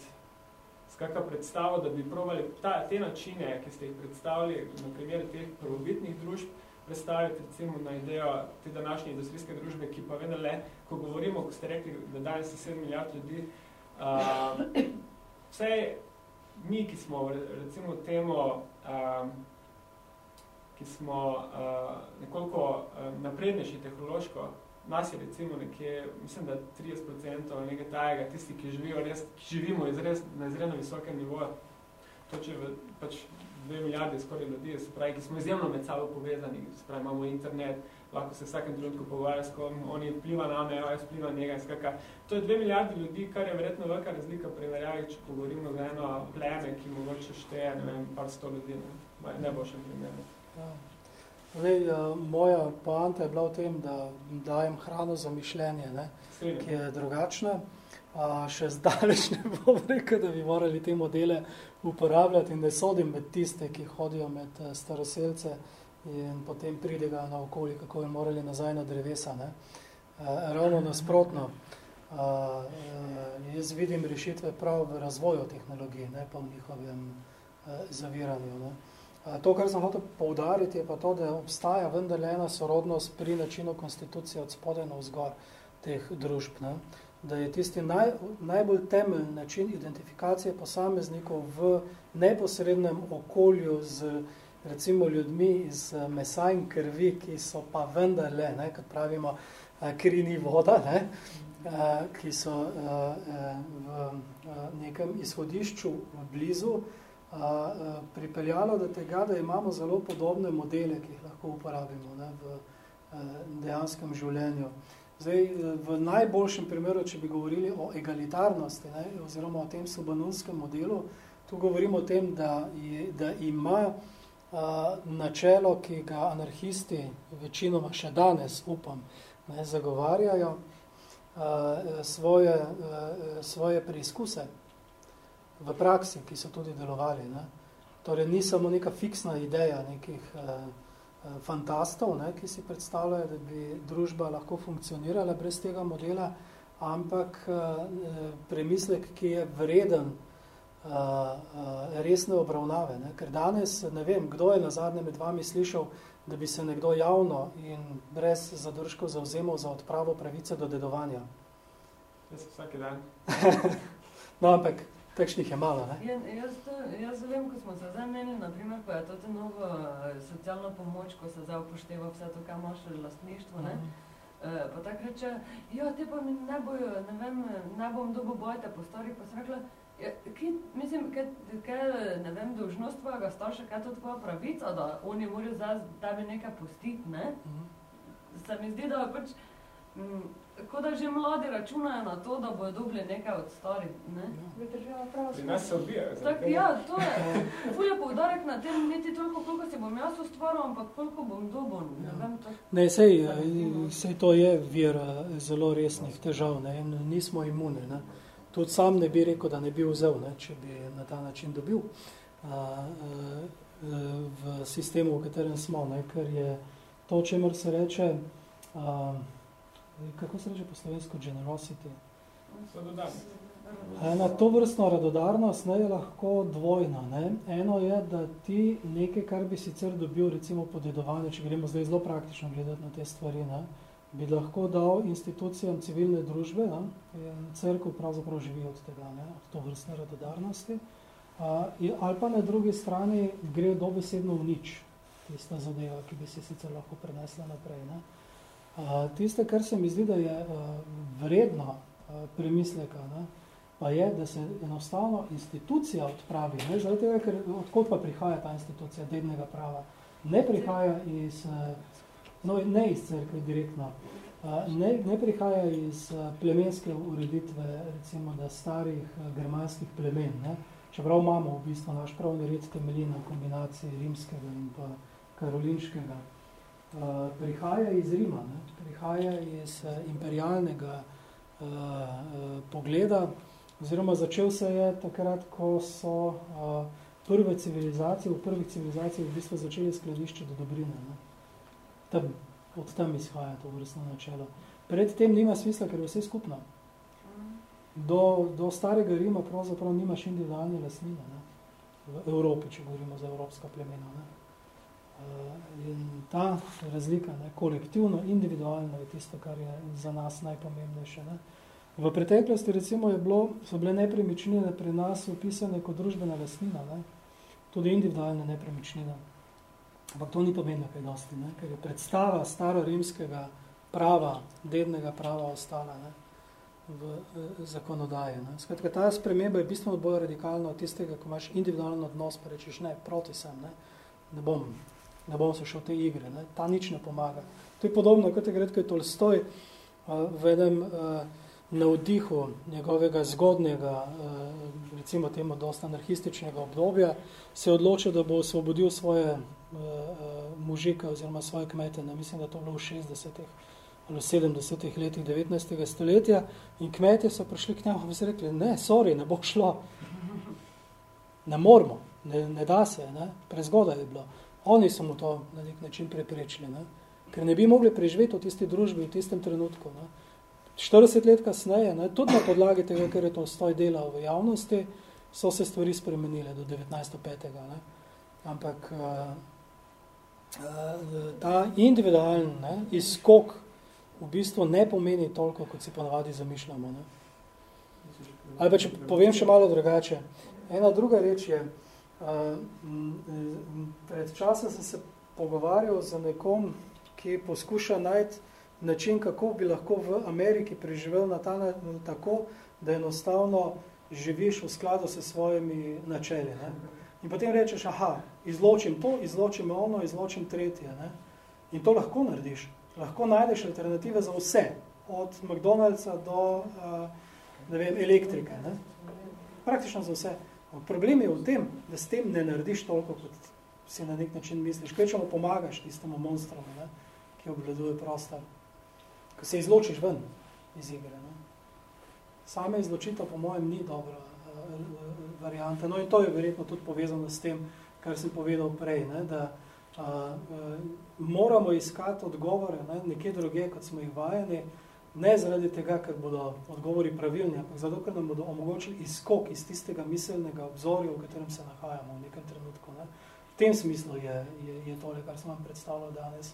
skakra predstavo, da bi probali ta, te načine, ki ste jih predstavili, na primer teh prvobitnih družb, predstaviti recimo na idejo te današnje industrijske družbe, ki pa vendar le, ko govorimo, ko ste rekli, da danes je 7 milijard ljudi, uh, vse mi, ki smo recimo temo, uh, ki smo uh, nekoliko uh, naprednejši tehnološko, nas je recimo nekje, mislim, da 30% nekaj tajega, tisti, ki, živijo res, ki živimo izres, na izredno visokem nivoju, to če v, pač dve milijarde skoraj ljudi, se pravi, ki smo izjemno med sabo povezani, se pravi, imamo internet, lahko se vsakem trenutku pogovarja s kom, oni vpliva na me, jaz vpliva njega, skaka. To je dve milijarde ljudi, kar je verjetno velika razlika preverjavi, če pogovorimo za eno pleme, ki mogoče šteje, ne vem, par sto ljudi, ne, ne bo še primerno. Ja. Uh, moja poanta je bila v tem, da dajem hrano za mišljenje, ne, ki je drugačna. Uh, še zdaleč ne bom rekel, da bi morali te modele uporabljati in da sodim med tiste, ki hodijo med uh, staroselce in potem pridegajo na okolje, kako bi morali nazaj na drevesa. Ne. Uh, ravno nasprotno, uh, uh, jaz vidim rešitve prav v razvoju tehnologije, ne pa v njihovem uh, zaviranju. Ne. To, kar sem hotel poudariti, je pa to, da obstaja vendarle ena sorodnost pri načinu konstitucije od spodaj na vzgor teh družb. Ne? Da je tisti naj, najbolj temeljni način identifikacije posameznikov v neposrednem okolju z recimo ljudmi iz mesa in krvi, ki so pa vendarle, ne, kot pravimo, kri ni voda, ne, ki so v nekem izhodišču blizu, pripeljalo do tega, da imamo zelo podobne modele, ki jih lahko uporabimo ne, v dejanskem življenju. Zdaj, v najboljšem primeru, če bi govorili o egalitarnosti ne, oziroma o tem sobanunskem modelu, tu govorimo o tem, da, je, da ima a, načelo, ki ga anarhisti večinoma še danes, upam, ne, zagovarjajo a, svoje, a, svoje preizkuse v praksi, ki so tudi delovali. Ne. Torej, ni samo neka fiksna ideja nekih eh, eh, fantastov, ne, ki si predstavljajo, da bi družba lahko funkcionirala brez tega modela, ampak eh, premislek, ki je vreden eh, eh, resne obravnave. Ne. Ker danes, ne vem, kdo je na zadnje med vami slišal, da bi se nekdo javno in brez zadržkov zauzemal za odpravo pravice do dedovanja. Jaz vsaki dan. no, ampak Takšnih je malo, ne? Ja, jaz, to, jaz vem, ko smo se zdaj menili, naprimer, ko je to te novo eh, socialno pomoč, ko se zdaj upošteva vse to, kaj imaš v lastništvu, ne? Mm. Uh, pa tako reče, jo, te pa mi ne bojo, ne vem, ne bom dobo bojte po stvari, pa sem rekla, ja, ki, mislim, kaj, kaj, ne vem, dolžnost tvojega starša, kaj to tvoja pravica, da oni morajo zdaj tebi nekaj pustiti, ne? Mm. Se mi zdi, da pač, mm, Tako da že mladi računajo na to, da bojo dobili nekaj od starih. Ne? Ja. Pri nas se odbijajo. Ja, to je. Ful je povdarek na tem, niti toliko, koliko se bom jaz ustvaril, ampak koliko bom dobil. Ne, ja. vem, ne sej, sej to je vir eh, zelo resnih težav. Ne? Nismo imune. Ne? Tudi sam ne bi rekel, da ne bi vzel, ne? če bi na ta način dobil a, a, a, v sistemu, v katerem smo. Ne? Ker je to, čemer se reče, a, kako se reče po slovensko, generosity? Ena to vrstno radodarnost ne, je lahko dvojna. Ne. Eno je, da ti nekaj, kar bi sicer dobil recimo podedovanje, če gremo zdaj zelo praktično gledati na te stvari, ne, bi lahko dal institucijam civilne družbe ne, in crkv pravzaprav živi od tega, ne, od to vrstne radodarnosti. A, ali pa na drugi strani gre dobesedno v nič, tista zadeva, ki bi se sicer lahko prenesla naprej. Ne. Tiste, kar se mi zdi, da je vredno premisleka, ne, pa je, da se enostavno institucija odpravi. Ne, zaradi tega, ker odkot pa prihaja ta institucija dednega prava? Ne prihaja iz, no, ne iz cerkve direktno, ne, ne prihaja iz plemenske ureditve, recimo, da starih germanskih plemen, ne, čeprav imamo v bistvu naš pravni red temelji na kombinaciji rimskega in pa karolinškega, prihaja iz Rima, ne? prihaja iz uh, imperialnega uh, uh, pogleda, oziroma začel se je takrat, ko so uh, prve civilizacije, v prvih civilizacijah v bistvu začeli skladišče do dobrine. Ne? Tam, od tam izhaja to vrstno načelo. Pred tem nima smisla, ker je vse skupno. Do, do starega Rima pravzaprav nimaš individualne lasnine, ne? v Evropi, če govorimo za evropska plemena. Ne? Uh, in ta razlika, ne, kolektivno, individualno, je tisto, kar je za nas najpomembnejše. Ne? V preteklosti recimo je bilo, so bile nepremičnine pri nas upisane kot družbena lasnina, ne? tudi individualne nepremičnine. Ampak to ni pomenilo kaj dosti, ne? ker je predstava starorimskega prava, dednega prava ostala. Ne? v eh, zakonodaje. Ne. Skratka, ta sprememba je bistveno bolj radikalna od tistega, ko imaš individualno odnos, pa rečeš, ne, proti sem, ne, ne bom, ne bom se šel te igre, ne. ta nič ne pomaga. To je podobno, kot je gre, ko je Tolstoj uh, v enem uh, navdihu njegovega zgodnega, uh, recimo temu dosta anarhističnega obdobja, se je odločil, da bo osvobodil svoje mužike oziroma svoje kmete, ne. mislim, da to bilo v 60-ih ali v 70 letih 19. stoletja in kmetje so prišli k njemu in so rekli, ne, sorry, ne bo šlo. Ne moramo, ne, ne da se, ne, prezgodaj je bilo. Oni so mu to na nek način preprečili, ne, ker ne bi mogli preživeti v tisti družbi v tistem trenutku. Ne. 40 let kasneje, ne, tudi na podlagi tega, ker je to stoj delal v javnosti, so se stvari spremenile do 1905. Ne. Ampak uh, uh, ta individualen ne, izskok v bistvu ne pomeni toliko, kot si ponavadi zamišljamo. Ne? Ali pa če povem še malo drugače. Ena druga reč je, uh, pred časom sem se pogovarjal z nekom, ki poskuša najti način, kako bi lahko v Ameriki preživel na ta način tako, da enostavno živiš v skladu s svojimi načeli. Ne? In potem rečeš, aha, izločim to, izločim ono, izločim tretje. Ne? In to lahko narediš lahko najdeš alternative za vse, od McDonald'sa do ne vem, elektrike. Ne? Praktično za vse. Problem je v tem, da s tem ne narediš toliko, kot si na nek način misliš. Kaj čemu pomagaš tistemu monstrom, ne? ki obvladuje prostor. Ko se izločiš ven iz igre. Ne? Same izločitev po mojem ni dobra uh, varianta. No in to je verjetno tudi povezano s tem, kar sem povedal prej, ne? da uh, moramo iskati odgovore ne, nekje druge, kot smo jih vajeni, ne zaradi tega, ker bodo odgovori pravilni, ampak zato, ker nam bodo omogočili izskok iz tistega miselnega obzorja, v katerem se nahajamo v nekem trenutku. Ne. V tem smislu je, je, je tole, kar sem vam predstavljal danes,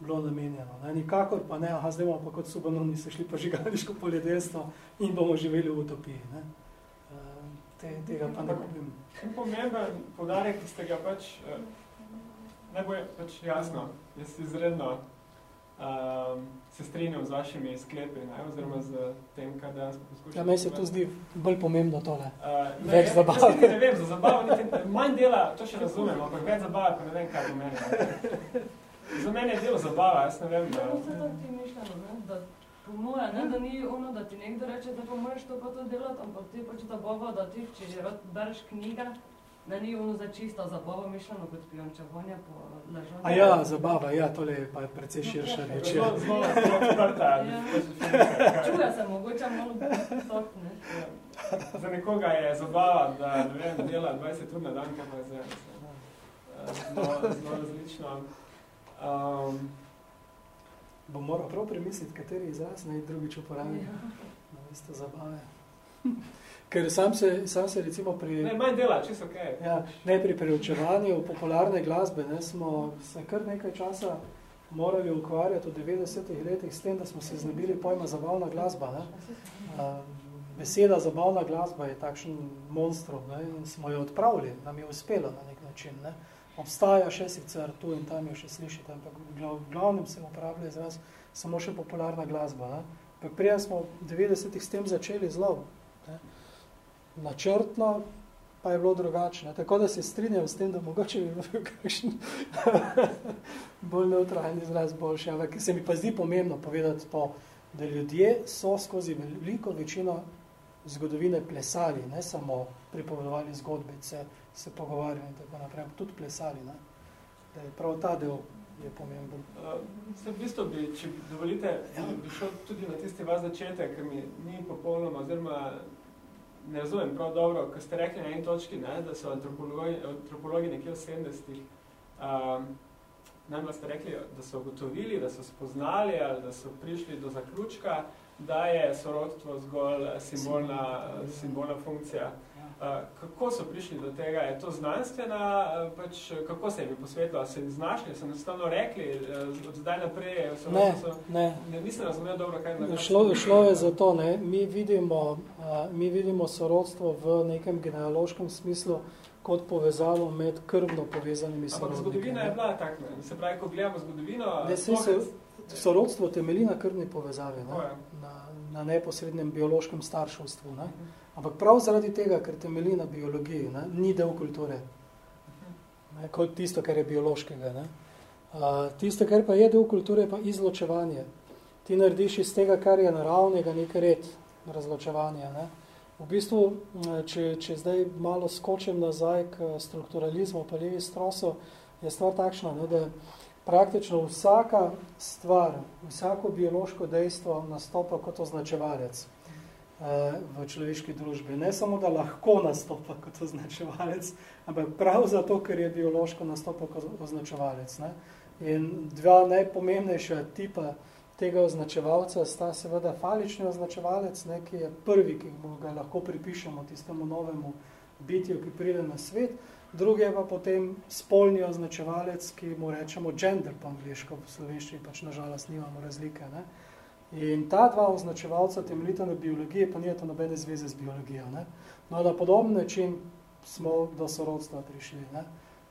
bilo namenjeno. Ne. Nikakor pa ne, aha, zdaj bomo pa kot subanomni se šli pa žigalniško poljedelstvo in bomo živeli v utopiji. Ne. Te, tega pa ne kupim. Pomemben podarek, ki ste ga pač ne bo pač jasno, jaz izredno um, se strinjam z vašimi sklepi, ne, oziroma z tem, kaj danes poskušam. Ja, meni se to zdi bolj pomembno tole. Uh, ne, več zabave. Ne, ne vem, za zabavo niti, manj dela, to še razumem, ampak več zabave, pa ne vem, kaj pomeni. Za mene je delo zabava, jaz ne vem. Da... Se to ti mišljeno, ne? da po moje, ne, da ni ono, da ti nekdo reče, da pa moraš to pa to delati, ampak ti pač ta bova, da ti, če že bereš knjiga, Da ni ono za čisto zabavo mišljeno kot piončevanje po ležanju? A ja, zabava, ja, tole je pa precej širša reč. Zelo, zelo, zelo odprta. Ja. Čuje se mogoče malo tot, ne? Ja. Za nekoga je zabava, da ne vem, dela 20 ur na dan, kaj pa je. Zelo, zelo različno. Um, Bom moral prav premisliti, kateri izraz naj drugič uporabim. Ja. Na mesto zabave. Ker sam se, sam se recimo pri... Ne, manj dela, čisto ok. Ja, ne, pri preučevanju popularne glasbe ne, smo se kar nekaj časa morali ukvarjati v 90-ih letih s tem, da smo se znebili pojma zabavna glasba. Ne. Beseda zabavna glasba je takšen monstrum ne, in smo jo odpravili, nam je uspelo na nek način. Ne. Obstaja še sicer tu in tam jo še slišite, ampak v glavnem se uporablja izraz samo še popularna glasba. Ne. Prije smo v 90-ih s tem začeli zelo. Načrtno, pa je bilo drugačno. Tako da se strinjam s tem, da mogoče bi bil kakšen bolj neutralni izraz boljši. Ampak se mi pa zdi pomembno povedati to, da ljudje so skozi veliko večino zgodovine plesali, ne samo pripovedovali zgodbice, se pogovarjali in tako naprej, tudi plesali. Ne? Da je prav ta del je pomemben. Uh, v bistvu bi, če dovolite, ja. bi šel tudi na tisti vas začetek, ker mi ni popolnoma, oziroma ne razumem prav dobro, ko ste rekli na eni točki, ne, da so antropologi, antropologi nekje v 70-ih, um, najbolj ste rekli, da so ugotovili, da so spoznali ali da so prišli do zaključka, da je sorodstvo zgolj simbolna, simbolna funkcija. Kako so prišli do tega? Je to znanstvena, pač, kako se je mi posvetilo? Se znašli, so enostavno rekli, od zdaj naprej so, ne, so, ne. ne, nisem razumel dobro, kaj je šlo, šlo je za to, ne. Mi, vidimo, mi vidimo sorodstvo v nekem genealoškem smislu kot povezavo med krvno povezanimi sorodniki. Ampak zgodovina je bila tak, ne. se pravi, ko gledamo zgodovino... Ne, se, se, sorodstvo temelji na krvni povezavi, ne. Na, na neposrednem biološkem starševstvu. Ne. Uh. Ampak prav zaradi tega, ker temelji na biologiji, ne, ni del kulture. Ne, kot tisto, kar je biološkega. Ne. A, tisto, kar pa je del kulture, pa izločevanje. Ti narediš iz tega, kar je naravnega, nekaj red razločevanja. Ne. V bistvu, če, če zdaj malo skočim nazaj k strukturalizmu pa levi stroso, je stvar takšna, ne, da praktično vsaka stvar, vsako biološko dejstvo nastopa kot označevalec v človeški družbi. Ne samo, da lahko nastopa kot označevalec, ampak prav zato, ker je biološko nastopa kot označevalec. Ne? In dva najpomembnejša tipa tega označevalca sta seveda falični označevalec, ne, ki je prvi, ki ga lahko pripišemo tistemu novemu bitju, ki pride na svet, drugi je pa potem spolni označevalec, ki mu rečemo gender po angliško, v slovenščini pač nažalost nimamo razlike. Ne? In ta dva označevalca temeljita na biologiji, pa nije to nobene zveze z biologijo. Ne? No, na podoben način smo do sorodstva prišli. Ne?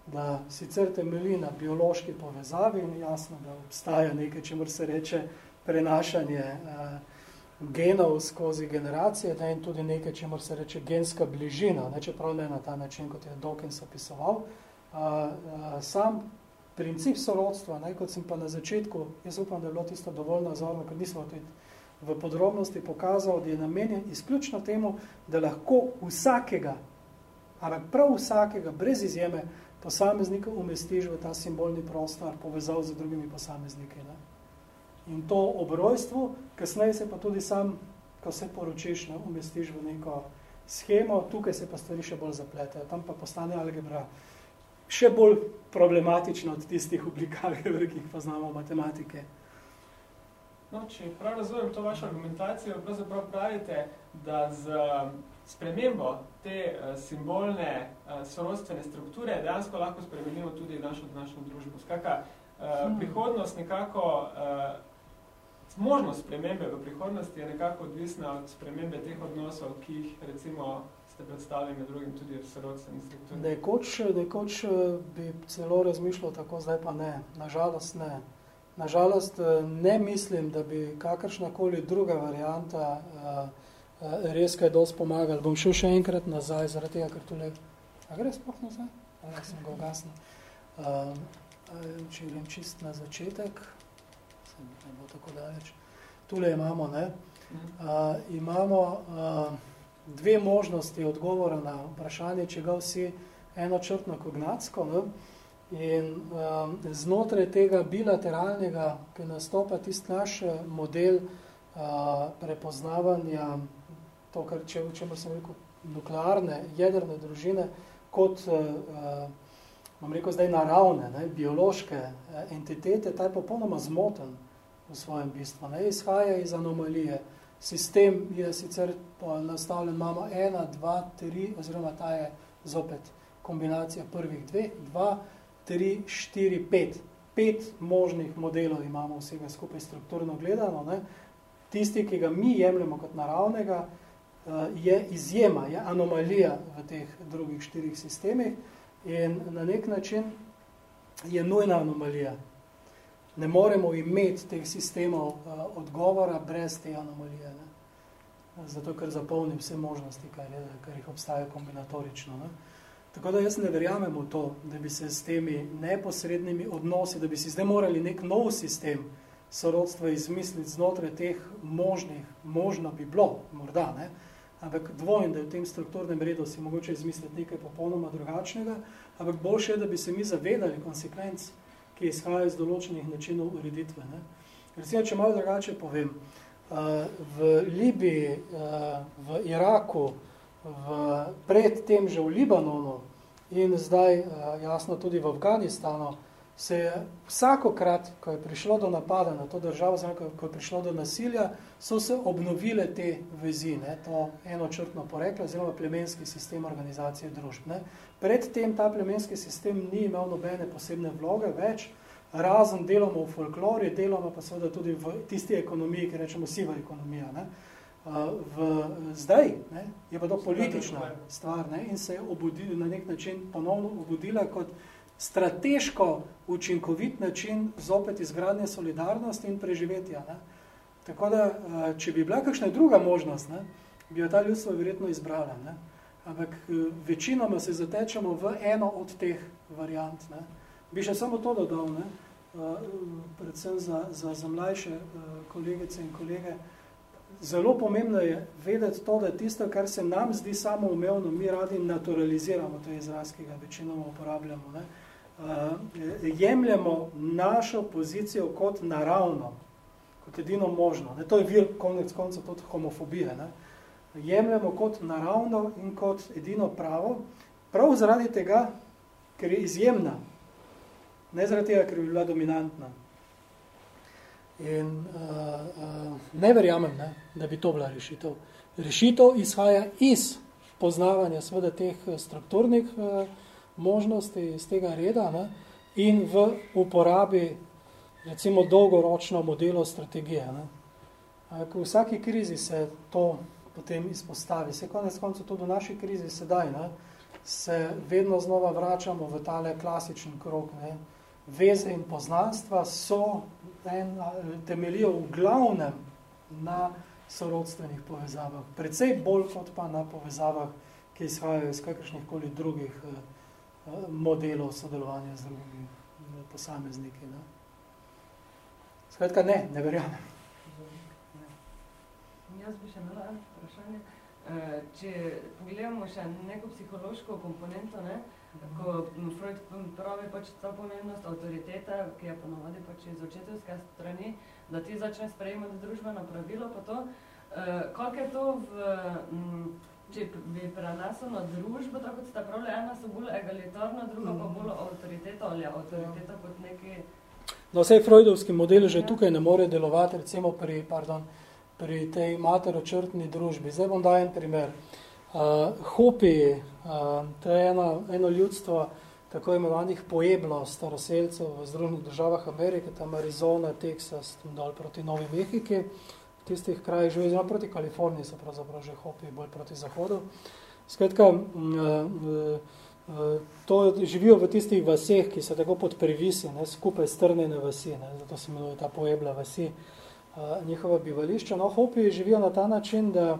Da sicer temelji na biološki povezavi in jasno, da obstaja nekaj, čemur se reče prenašanje eh, genov skozi generacije ne? in tudi nekaj, čemur se reče genska bližina, ne? čeprav ne na ta način, kot je Dawkins opisoval. Eh, eh, sam princip sorodstva, ne, kot sem pa na začetku, jaz upam, da je bilo tisto dovolj nazorno, ker nismo tudi v podrobnosti pokazal, da je namenjen izključno temu, da lahko vsakega, ampak prav vsakega, brez izjeme, posameznika umestiš v ta simbolni prostor, povezal z drugimi posamezniki. Ne. In to ob rojstvu, kasneje se pa tudi sam, ko se poročiš, ne, umestiš v neko schemo, tukaj se pa stvari še bolj zapletajo, tam pa postane algebra še bolj problematično od tistih oblik algebra, ki jih poznamo matematike. No, če prav razumem to vašo argumentacijo, pravzaprav pravite, da z spremembo te uh, simbolne uh, sorodstvene strukture dejansko lahko spremenimo tudi našo, našo družbo. Skaka, uh, hmm. prihodnost nekako, možnost spremembe v prihodnosti je nekako odvisna od spremembe teh odnosov, ki jih recimo ste predstavili med drugim tudi v sorodstvenih strukturah? Nekoč, nekoč eh, bi celo razmišljal tako, zdaj pa ne. Nažalost ne. Nažalost eh, ne mislim, da bi kakršnakoli druga varianta uh, res kaj dosti pomagali. Bom šel še enkrat nazaj, zaradi tega, ker tule... A gre sploh nazaj? Ali sem ga ugasnil? Uh, če grem čist na začetek, ne bo tako daleč. Tule imamo, ne? Uh, imamo... Uh, dve možnosti odgovora na vprašanje, če ga vsi enočrtno kognatsko. Ne? In um, znotraj tega bilateralnega, ki nastopa tisti naš eh, model uh, prepoznavanja, to, kar če, čemu sem rekel, nuklearne, jedrne družine, kot, uh, bom rekel zdaj, naravne, ne, biološke entitete, ta je popolnoma zmoten v svojem bistvu. Ne, izhaja iz anomalije, Sistem je sicer nastavljen, imamo ena, dva, tri, oziroma ta je zopet kombinacija prvih dveh, dva, tri, štiri, pet. Pet možnih modelov imamo vsega skupaj strukturno gledano. Ne. Tisti, ki ga mi jemljamo kot naravnega, eh, je izjema, je anomalija v teh drugih štirih sistemih in na nek način je nujna anomalija ne moremo imeti teh sistemov uh, odgovora brez te anomalije. Ne? Zato, ker zapolni vse možnosti, kar, je, kar jih obstaja kombinatorično. Ne? Tako da jaz ne verjamem v to, da bi se s temi neposrednimi odnosi, da bi si zdaj morali nek nov sistem sorodstva izmisliti znotraj teh možnih, možno bi bilo, morda, ne? ampak dvojen, da je v tem strukturnem redu si mogoče izmisliti nekaj popolnoma drugačnega, ampak boljše je, da bi se mi zavedali konsekvenc, ki izhajajo iz določenih načinov ureditve. Ne. Recimo, če malo drugače povem, v Libiji, v Iraku, v, pred tem že v Libanonu in zdaj jasno tudi v Afganistanu, se je vsakokrat, ko je prišlo do napada na to državo, ko je prišlo do nasilja, so se obnovile te vezi, ne, to enočrtno poreklo, oziroma plemenski sistem organizacije družb. Ne. Predtem ta plemenski sistem ni imel nobene posebne vloge več, razen deloma v folklori, deloma pa seveda tudi v tisti ekonomiji, ki rečemo siva ekonomija. Ne. V, zdaj ne, je pa to politična stvar ne, in se je obudila, na nek način ponovno obudila kot strateško učinkovit način zopet izgradnje solidarnosti in preživetja. Ne. Tako da, eh, če bi bila kakšna druga možnost, ne, bi jo ta ljudstvo verjetno izbrala. Ne. Ampak eh, večinoma se zatečemo v eno od teh variant. Ne. Bi še samo to dodal, ne, eh, predvsem za, za, za mlajše kolegice in kolege. Zelo pomembno je vedeti to, da tisto, kar se nam zdi samo umevno, mi radi naturaliziramo, to je izraz, ki ga večinoma uporabljamo. Ne. Eh, jemljemo našo pozicijo kot naravno, kot edino možno. Ne? To je vir konec konca tudi homofobije. Ne? Jemljemo kot naravno in kot edino pravo, prav zaradi tega, ker je izjemna, ne zaradi tega, ker je bila dominantna. In uh, uh, ne verjamem, ne, da bi to bila rešitev. Rešitev izhaja iz poznavanja seveda teh strukturnih uh, možnosti iz tega reda ne, in v uporabi recimo dolgoročno modelo strategije. Ne. V vsaki krizi se to potem izpostavi. Se konec koncev tudi v naši krizi sedaj, ne, se vedno znova vračamo v tale klasičen krok. Ne. Veze in poznanstva so en, temelijo v glavnem na sorodstvenih povezavah. Predvsej bolj kot pa na povezavah, ki izhajajo iz kakršnih koli drugih eh, modelov sodelovanja z drugimi posamezniki. Ne. Skratka, ne, ne verjamem. Jaz bi še imela vprašanje. Eh, če pogledamo še neko psihološko komponento, ne, ko Freud pravi pač ta pomembnost avtoriteta, ki je ponovadi pač iz očetovske strani, da ti začne sprejemati družbeno pravilo, pa to, eh, koliko je to v če bi prenesel na družbo, tako kot sta pravili, ena so bolj egalitarna, druga pa bolj avtoriteta ali avtoriteta kot neki... No, vsej freudovski model že tukaj ne more delovati, recimo pri, pardon, pri tej materočrtni družbi. Zdaj bom dal en primer. Uh, Hopi, uh, to je eno, eno ljudstvo tako imenovanih poeblo staroseljcev v Združenih državah Amerike, tam Arizona, Texas, tam dol proti Novi Mehiki. Uh, tistih krajih živijo, zelo proti Kaliforniji so pravzaprav že hopi, bolj proti zahodu. Skratka, e, e, to živijo v tistih vaseh, ki so tako pod privisi, ne, skupaj strnjene vasi, ne, zato se imenuje ta poebla vasi, njihova bivališča. No, hopi živijo na ta način, da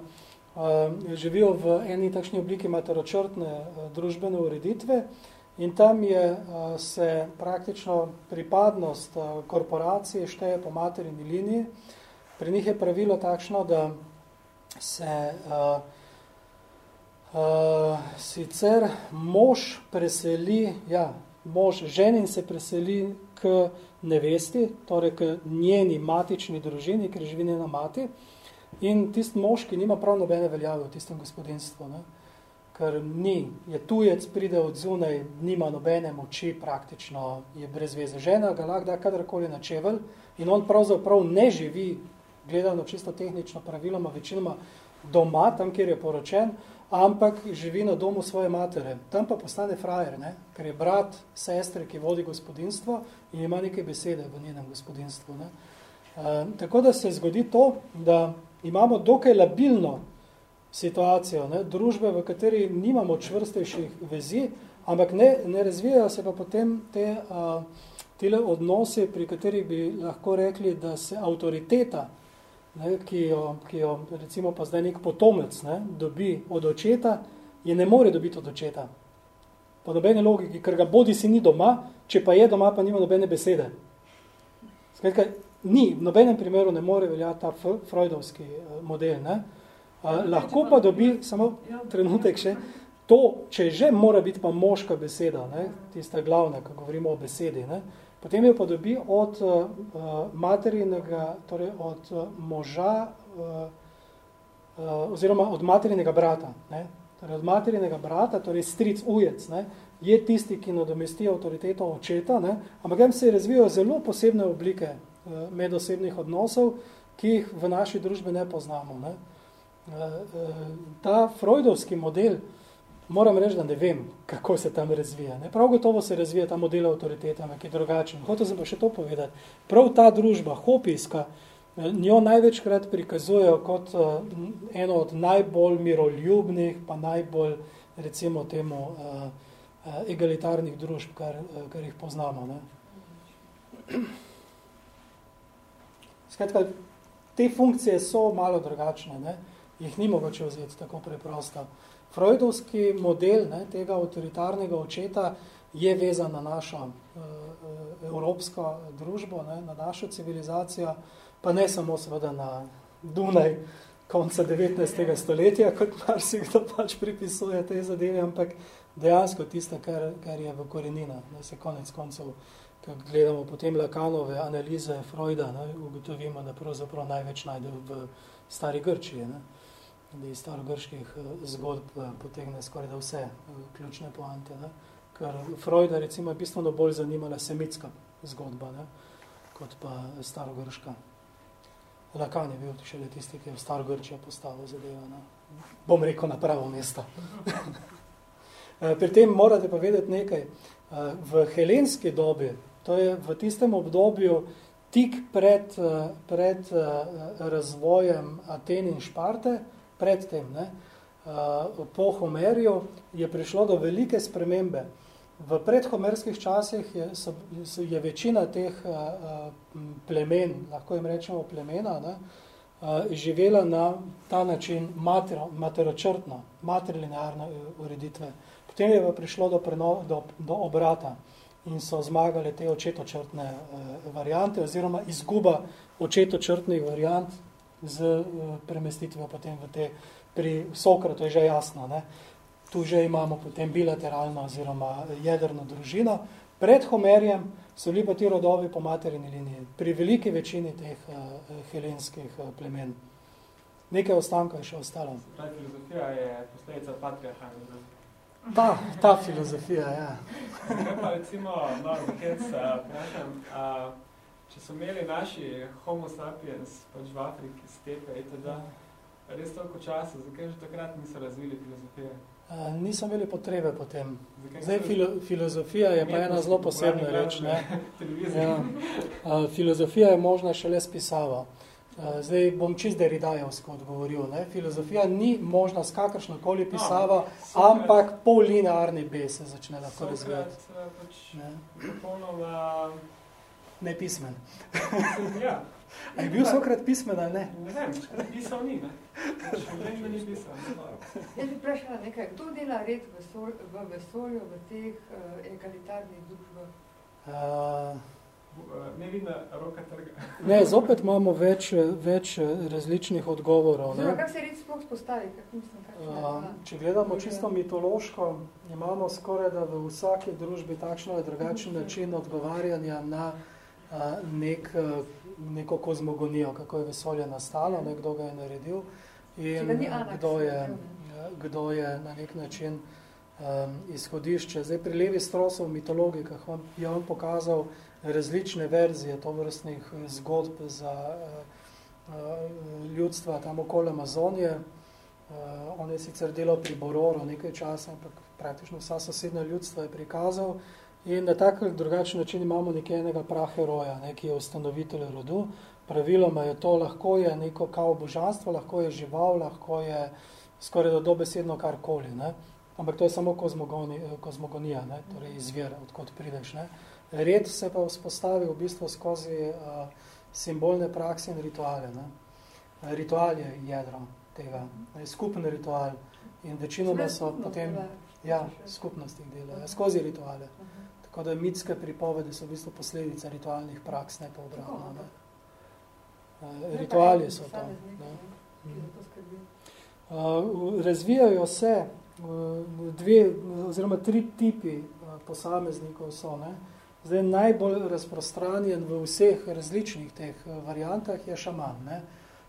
živijo v eni takšni obliki materočrtne družbene ureditve in tam je se praktično pripadnost korporacije šteje po materini liniji, Pri njih je pravilo takšno, da se uh, uh, sicer mož preseli, ja, mož ženin se preseli k nevesti, torej k njeni matični družini, ker živi njena mati, in tist mož, ki nima prav nobene veljave v tistem gospodinstvu, ne, ker ni, je tujec, pride od zunaj, nima nobene moči, praktično je brez veze. Žena ga lahko da kadarkoli na čevelj in on pravzaprav ne živi gledano čisto tehnično praviloma večinoma doma, tam, kjer je poročen, ampak živi na domu svoje matere. Tam pa postane frajer, ne? ker je brat sestre, ki vodi gospodinstvo in ima neke besede v njenem gospodinstvu. Ne? E, tako da se zgodi to, da imamo dokaj labilno situacijo, ne? družbe, v kateri nimamo čvrstejših vezi, ampak ne, ne razvijajo se pa potem te, a, tele odnose, pri katerih bi lahko rekli, da se avtoriteta ne, ki, jo, ki jo recimo pa zdaj nek potomec ne, dobi od očeta, je ne more dobiti od očeta. Po nobene logiki, ker ga bodi si ni doma, če pa je doma, pa nima nobene besede. Skratka, ni, v nobenem primeru ne more veljati ta freudovski eh, model. Ne. Uh, lahko pa dobi, samo trenutek še, to, če že mora biti pa moška beseda, ne, tista glavna, ko govorimo o besedi, ne, potem jo pa dobi od uh, materinega, torej od uh, moža, uh, uh, oziroma od materinega brata. Ne, torej od materinega brata, torej stric ujec, ne, je tisti, ki nadomesti avtoriteto očeta, ne, ampak tam se razvijajo zelo posebne oblike uh, medosebnih odnosov, ki jih v naši družbi ne poznamo. Ne. Uh, ta freudovski model, moram reči, da ne vem, kako se tam razvija. Ne? Prav gotovo se razvija ta model avtoriteta, ki je drugačen. Hotel sem pa še to povedati. Prav ta družba, hopijska, njo največkrat prikazujejo kot eno od najbolj miroljubnih, pa najbolj, recimo temu, egalitarnih družb, kar, kar jih poznamo. Ne? Skratka, te funkcije so malo drugačne. Ne? jih ni mogoče vzeti tako preprosto. Freudovski model ne, tega avtoritarnega očeta je vezan na našo uh, evropsko družbo, ne, na našo civilizacijo, pa ne samo seveda na Dunaj konca 19. stoletja, kot marsikdo pač pripisuje te zadeve, ampak dejansko tisto, kar, kar je v korenina. Ne, se konec koncev, ko gledamo potem Lakanove analize Freuda, ne, ugotovimo, da pravzaprav največ najde v stari Grčiji. Ne. Da iz starogrških eh, zgodb eh, potegne skoraj da vse eh, ključne poante. Ne? Ker Freuda recimo je bistveno bolj zanimala semitska zgodba, ne? kot pa starogrška. Lakan je bil še tisti, ki je v starogrčjo postavil zadeva. Ne? Bom rekel na pravo mesto. Pri tem morate pa vedeti nekaj. V helenski dobi, to je v tistem obdobju tik pred, pred razvojem Aten in Šparte, predtem, ne, uh, po Homerju, je prišlo do velike spremembe. V predhomerskih časih je, so, je večina teh uh, plemen, lahko jim rečemo plemena, ne, živela na ta način matero, materočrtno, matrilinearne ureditve. Potem je pa prišlo do, preno, do, do obrata in so zmagali te očetočrtne variante oziroma izguba očetočrtnih variant z eh, premestitvijo potem v te, pri Sokrat, to je že jasno, ne? tu že imamo potem bilateralno oziroma jedrno družino. Pred Homerjem so bili pa ti rodovi po materini liniji, pri veliki večini teh uh, helenskih uh, plemen. Nekaj ostankov je še ostalo. Ta filozofija je posledica patriarhalne Ta, ta filozofija, ja. Kaj pa recimo, no, zakaj se vprašam, če so imeli naši homo sapiens pač v Afriki, stepe, itd., res toliko časa, zakaj že takrat niso razvili filozofije? Uh, niso imeli potrebe potem. Zdaj, filo, filozofija je pa ena zelo posebna reč. Ne? ja. uh, filozofija je možna šele spisava. Uh, zdaj bom čist deridajevsko odgovoril. Ne? Filozofija ni možna s kakršnokoli no, pisava, no, ampak pol linearni B se začne lahko razvijati. Pač popolnoma nepismen. ja. A je bil Sokrat pismen ali ne? Ne vem, pisal ni, ne. Da ni pisal. Jaz bi vprašala nekaj, kdo dela red v, sol, v vesolju, v teh uh, egalitarnih družbah? Uh, ne vidim roka trga. Ne, zopet imamo več, več različnih odgovorov. Ne? Kako se red sploh spostavi? Kak mislim, kak uh, če gledamo čisto mitološko, imamo skoraj da v vsaki družbi takšno ali drugačen način odgovarjanja na nek, neko kozmogonijo, kako je vesolje nastalo, ne, kdo ga je naredil in kdo je, kdo je na nek način um, izhodišče. Zdaj, pri Levi Strosov v mitologikah je on pokazal različne verzije tovrstnih zgodb za uh, ljudstva tam okoli Amazonije. Uh, on je sicer delal pri Bororu nekaj časa, ampak praktično vsa sosedna ljudstva je prikazal. In na tak drugačen način imamo nekaj enega praheroja, ne, ki je ustanovitelj rodu. Praviloma je to, lahko je neko kao božanstvo, lahko je žival, lahko je skoraj dobesedno karkoli. Ne. Ampak to je samo kozmogoni, kozmogonija, ne, torej izvir, odkot prideš. Ne. Red se pa vzpostavi v bistvu skozi uh, simbolne prakse in rituale. Ne. Ritual je jedro tega, ne, skupen ritual. In večinoma so potem ja, skupnosti delajo, skozi rituale. Uh. Tako da mitske pripovedi so v bistvu posledica ritualnih praks, ne pa obratno. Ne? Uh, rituali so to. Ne? razvijajo se dve oziroma tri tipi posameznikov so. Ne? Zdaj, najbolj razprostranjen v vseh različnih teh variantah je šaman. Ne?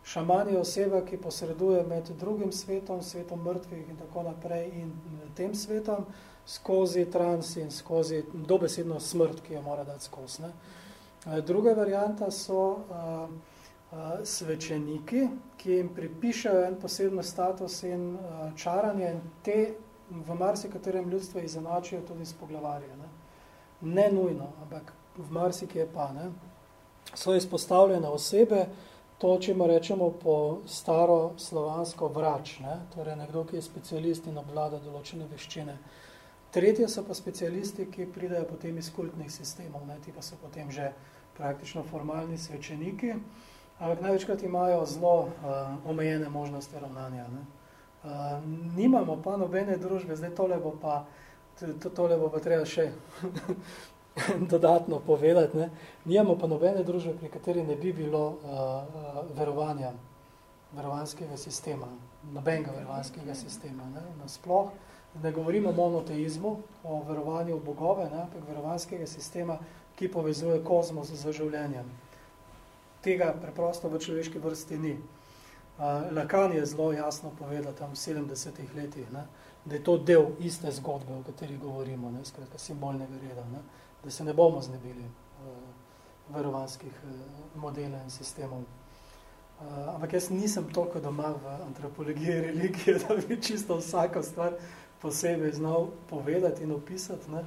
Šaman je oseba, ki posreduje med drugim svetom, svetom mrtvih in tako naprej in tem svetom, skozi trans in skozi dobesedno smrt, ki jo mora dati skozi. Ne? Druga varianta so uh, svečeniki, ki jim pripišajo en poseben status in čaranje in te v marsikaterem ljudstvu izenačijo tudi s poglavarje. Ne? ne nujno, ampak v marsikje pa. Ne? So izpostavljene osebe, to, če rečemo po staro slovansko vrač, ne? torej nekdo, ki je specialist in obvlada določene veščine. Tretje so pa specialisti, ki pridejo potem iz kultnih sistemov, ne? ti pa so potem že praktično formalni svečeniki, ampak največkrat imajo zelo uh, omejene možnosti ravnanja. Ne? Uh, nimamo pa nobene družbe, zdaj tole bo pa, to, tole bo pa treba še dodatno povedati, ne? nimamo pa nobene družbe, pri kateri ne bi bilo uh, uh, verovanja, verovanskega sistema, nobenega verovanskega sistema. Ne? Nasploh, ne govorimo o monoteizmu, o verovanju v bogove, ne? ampak verovanskega sistema, ki povezuje kozmos z življenjem tega preprosto v človeški vrsti ni. Lacan je zelo jasno povedal tam v 70-ih letih, ne, da je to del iste zgodbe, o kateri govorimo, ne, skratka simbolnega reda, ne, da se ne bomo znebili uh, verovanskih uh, modelov in sistemov. Uh, ampak jaz nisem toliko doma v antropologiji religije, da bi čisto vsako stvar posebej znal povedati in opisati. Ne.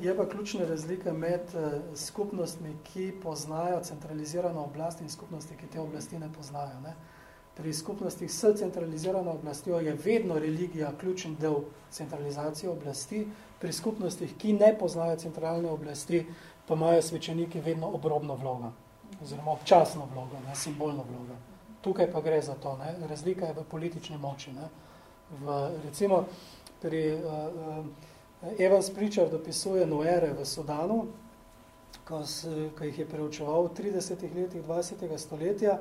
Je pa ključna razlika med eh, skupnostmi, ki poznajo centralizirano oblast in skupnosti, ki te oblasti ne poznajo. Ne? Pri skupnostih s centralizirano oblastjo je vedno religija ključen del centralizacije oblasti, pri skupnostih, ki ne poznajo centralne oblasti, pa imajo svečeniki vedno obrobno vlogo, oziroma občasno vlogo, ne? simbolno vlogo. Tukaj pa gre za to. Ne? Razlika je v politični moči. Ne? V, recimo. Uh, uh, Evans Pritchard dopisuje Noere v Sudanu, ko, s, ko jih je preučeval v 30 letih 20. stoletja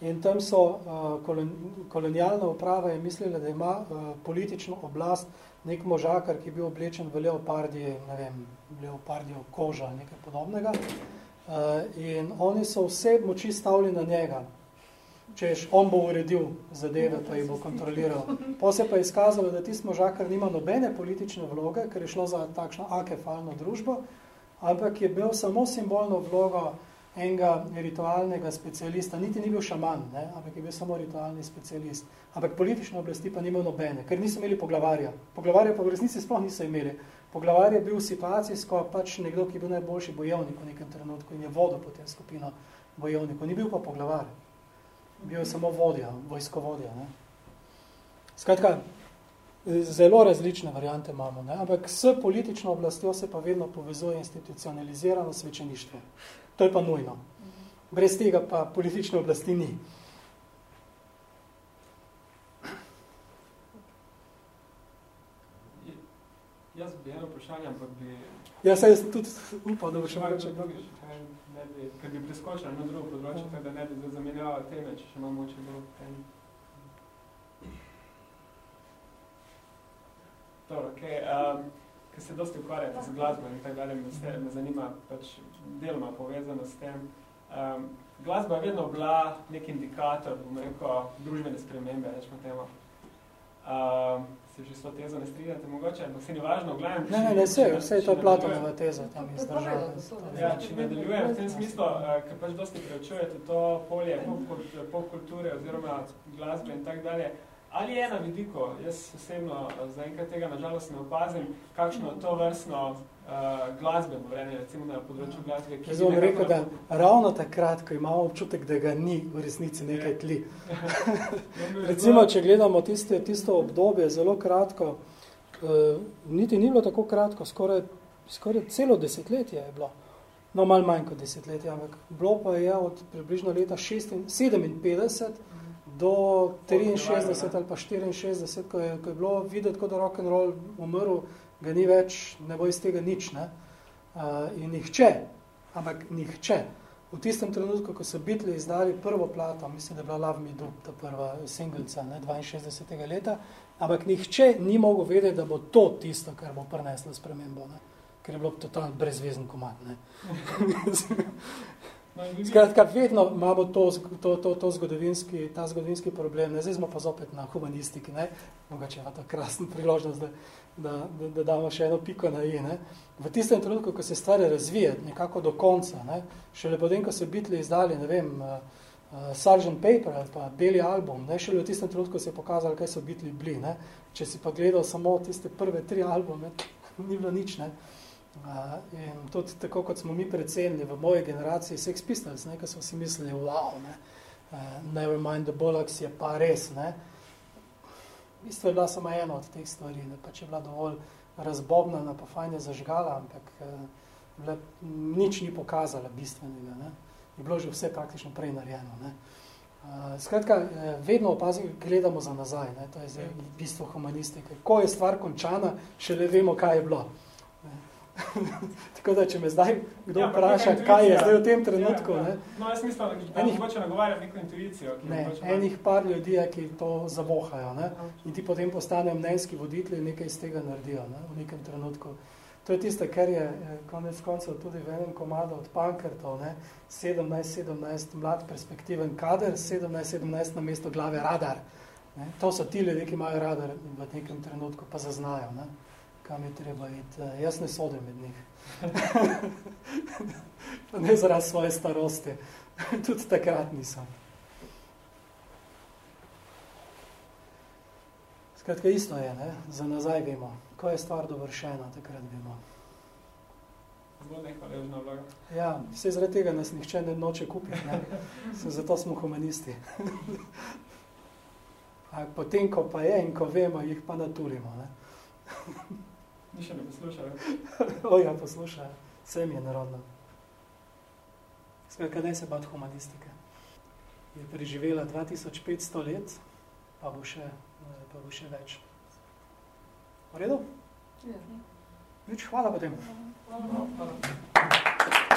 in tam so uh, kolon, kolonialna uprava je mislila, da ima uh, politično oblast nek možakar, ki je bil oblečen v leopardije, ne vem, leopardijo koža nekaj podobnega. Uh, in oni so vse moči stavili na njega, češ, on bo uredil zadeve, pa jih bo kontroliral. Po se pa je izkazalo, da ti možakar nima nobene politične vloge, ker je šlo za takšno akefalno družbo, ampak je bil samo simbolno vlogo enega ritualnega specialista, niti ni bil šaman, ne? ampak je bil samo ritualni specialist. Ampak politične oblasti pa nima nobene, ker niso imeli poglavarja. Poglavarja pa v resnici sploh niso imeli. Poglavar je bil situacijsko pač nekdo, ki je bil najboljši bojevnik v nekem trenutku in je vodil potem skupino bojevnikov. Ni bil pa poglavar bil je samo vodja, vojskovodja. Ne. Skratka, zelo različne variante imamo, ne. ampak s politično oblastjo se pa vedno povezuje institucionalizirano svečeništvo. To je pa nujno. Brez tega pa politične oblasti ni. Jaz bi eno vprašanje, ampak bi... Ja, se jaz tudi upal, da bo še malo če bi, ker bi preskočila na drugo področje, tako da ne bi zamenjala teme, če še imamo moče bolj teme. Dobro, okay. um, ker se dosti ukvarjate z glasbo in tako dalje, me, me zanima pač deloma povezano s tem. Um, glasba je vedno bila nek indikator, bom rekel, družbene spremembe, rečemo temo. Um, se že s to tezo ne strinjate mogoče, ampak se ni važno, gledam. Ne, ne, ne, vse, vse je to Platonova teza tam izdržala. Ja, če nadaljujem v tem smislu, uh, ker pač dosti preučujete to polje pop kulture oziroma glasbe in tak dalje, ali je na vidiku, jaz osebno uh, zaenkrat tega nažalost ne opazim, kakšno to vrstno uh, glasbe, vredne, recimo na področju glasbe. Jaz bom rekel, da ravno takrat, ko imamo občutek, da ga ni v resnici nekaj tli. recimo, če gledamo tiste, tisto obdobje, zelo kratko, uh, niti ni bilo tako kratko, skoraj, skoraj celo desetletje je bilo. No, malo manj kot desetletje, ampak bilo pa je od približno leta 57 do 63 ali pa 64, ko je, ko je bilo videti, kot da rock'n'roll umrl, ga ni več, ne bo iz tega nič. Ne? Uh, in nihče, ampak nihče v tistem trenutku, ko so Beatles izdali prvo plato, mislim, da je bila Love Me Do, ta prva singlica, ne, 62. leta, ampak nihče ni mogel vedeti, da bo to tisto, kar bo prineslo spremembo, ne, ker je bilo totalno brezvezen komad. Ne. Skratka, vedno imamo to, to, to, to zgodovinski, ta zgodovinski problem. Ne? Zdaj smo pa zopet na humanistiki. Ne? Mogoče je to krasna priložnost, da, da, da, da damo še eno piko na i. Ne? V tistem trenutku, ko se stvari razvije nekako do konca, ne? šele potem, ko se bitli izdali, ne vem, uh, uh, Sgt. Paper ali pa Beli album, ne? šele v tistem trenutku se je pokazali, kaj so bitli bili. Ne? Če si pa gledal samo tiste prve tri albume, ni bilo nič. Ne? Uh, in tudi tako, kot smo mi predsedili v moji generaciji Sex Pistols, ne? ko smo si mislili, wow, ne? Uh, never mind the Bollocks je pa res, ne? V bistvu je bila samo ena od teh stvari, ne? pa če je bila dovolj razbobnana, pa fajn je zažgala, ampak uh, bile, nič ni pokazala bistvenega, ne? je bilo že vse praktično prej narejeno. Ne? Uh, skratka, vedno opazim, gledamo za nazaj, ne? to je zdaj bistvo humanistike. Ko je stvar končana, še le vemo, kaj je bilo. Tako da, če me zdaj kdo ja, vpraša, kaj je zdaj v tem trenutku. Ja, ja. No, jaz mislim, da enih, hoče nagovarjati neko intuicijo. Ki ne, enih par ljudi, ki to zavohajo ne? in ti potem postanejo mnenjski voditelji in nekaj iz tega naredijo ne? v nekem trenutku. To je tiste, kar je konec koncev tudi v enem komadu od Pankertov, 17-17 mlad perspektiven kader, 17-17 na mesto glave radar. Ne? To so ti ljudje, ki imajo radar v nekem trenutku, pa zaznajo. Ne? Kam je treba iti. Eh, jaz ne sodim med njih. ne zaradi svoje starosti. Tudi takrat nisem. Skratka, isto je, ne? za nazaj vemo. Ko je stvar dovršena, takrat vemo. Ja, vse zaradi tega nas nihče ne noče kupiti. Ne? Zato smo humanisti. A potem, ko pa je in ko vemo, jih pa naturimo. Ne? Ni še ne poslušal. o ja, poslušaj. Vse mi je narodno. Skratka, ne se bati humanistike. Je preživela 2500 let, pa bo še, pa bo še več. V redu? Ja. Nič, hvala potem. Hvala. hvala.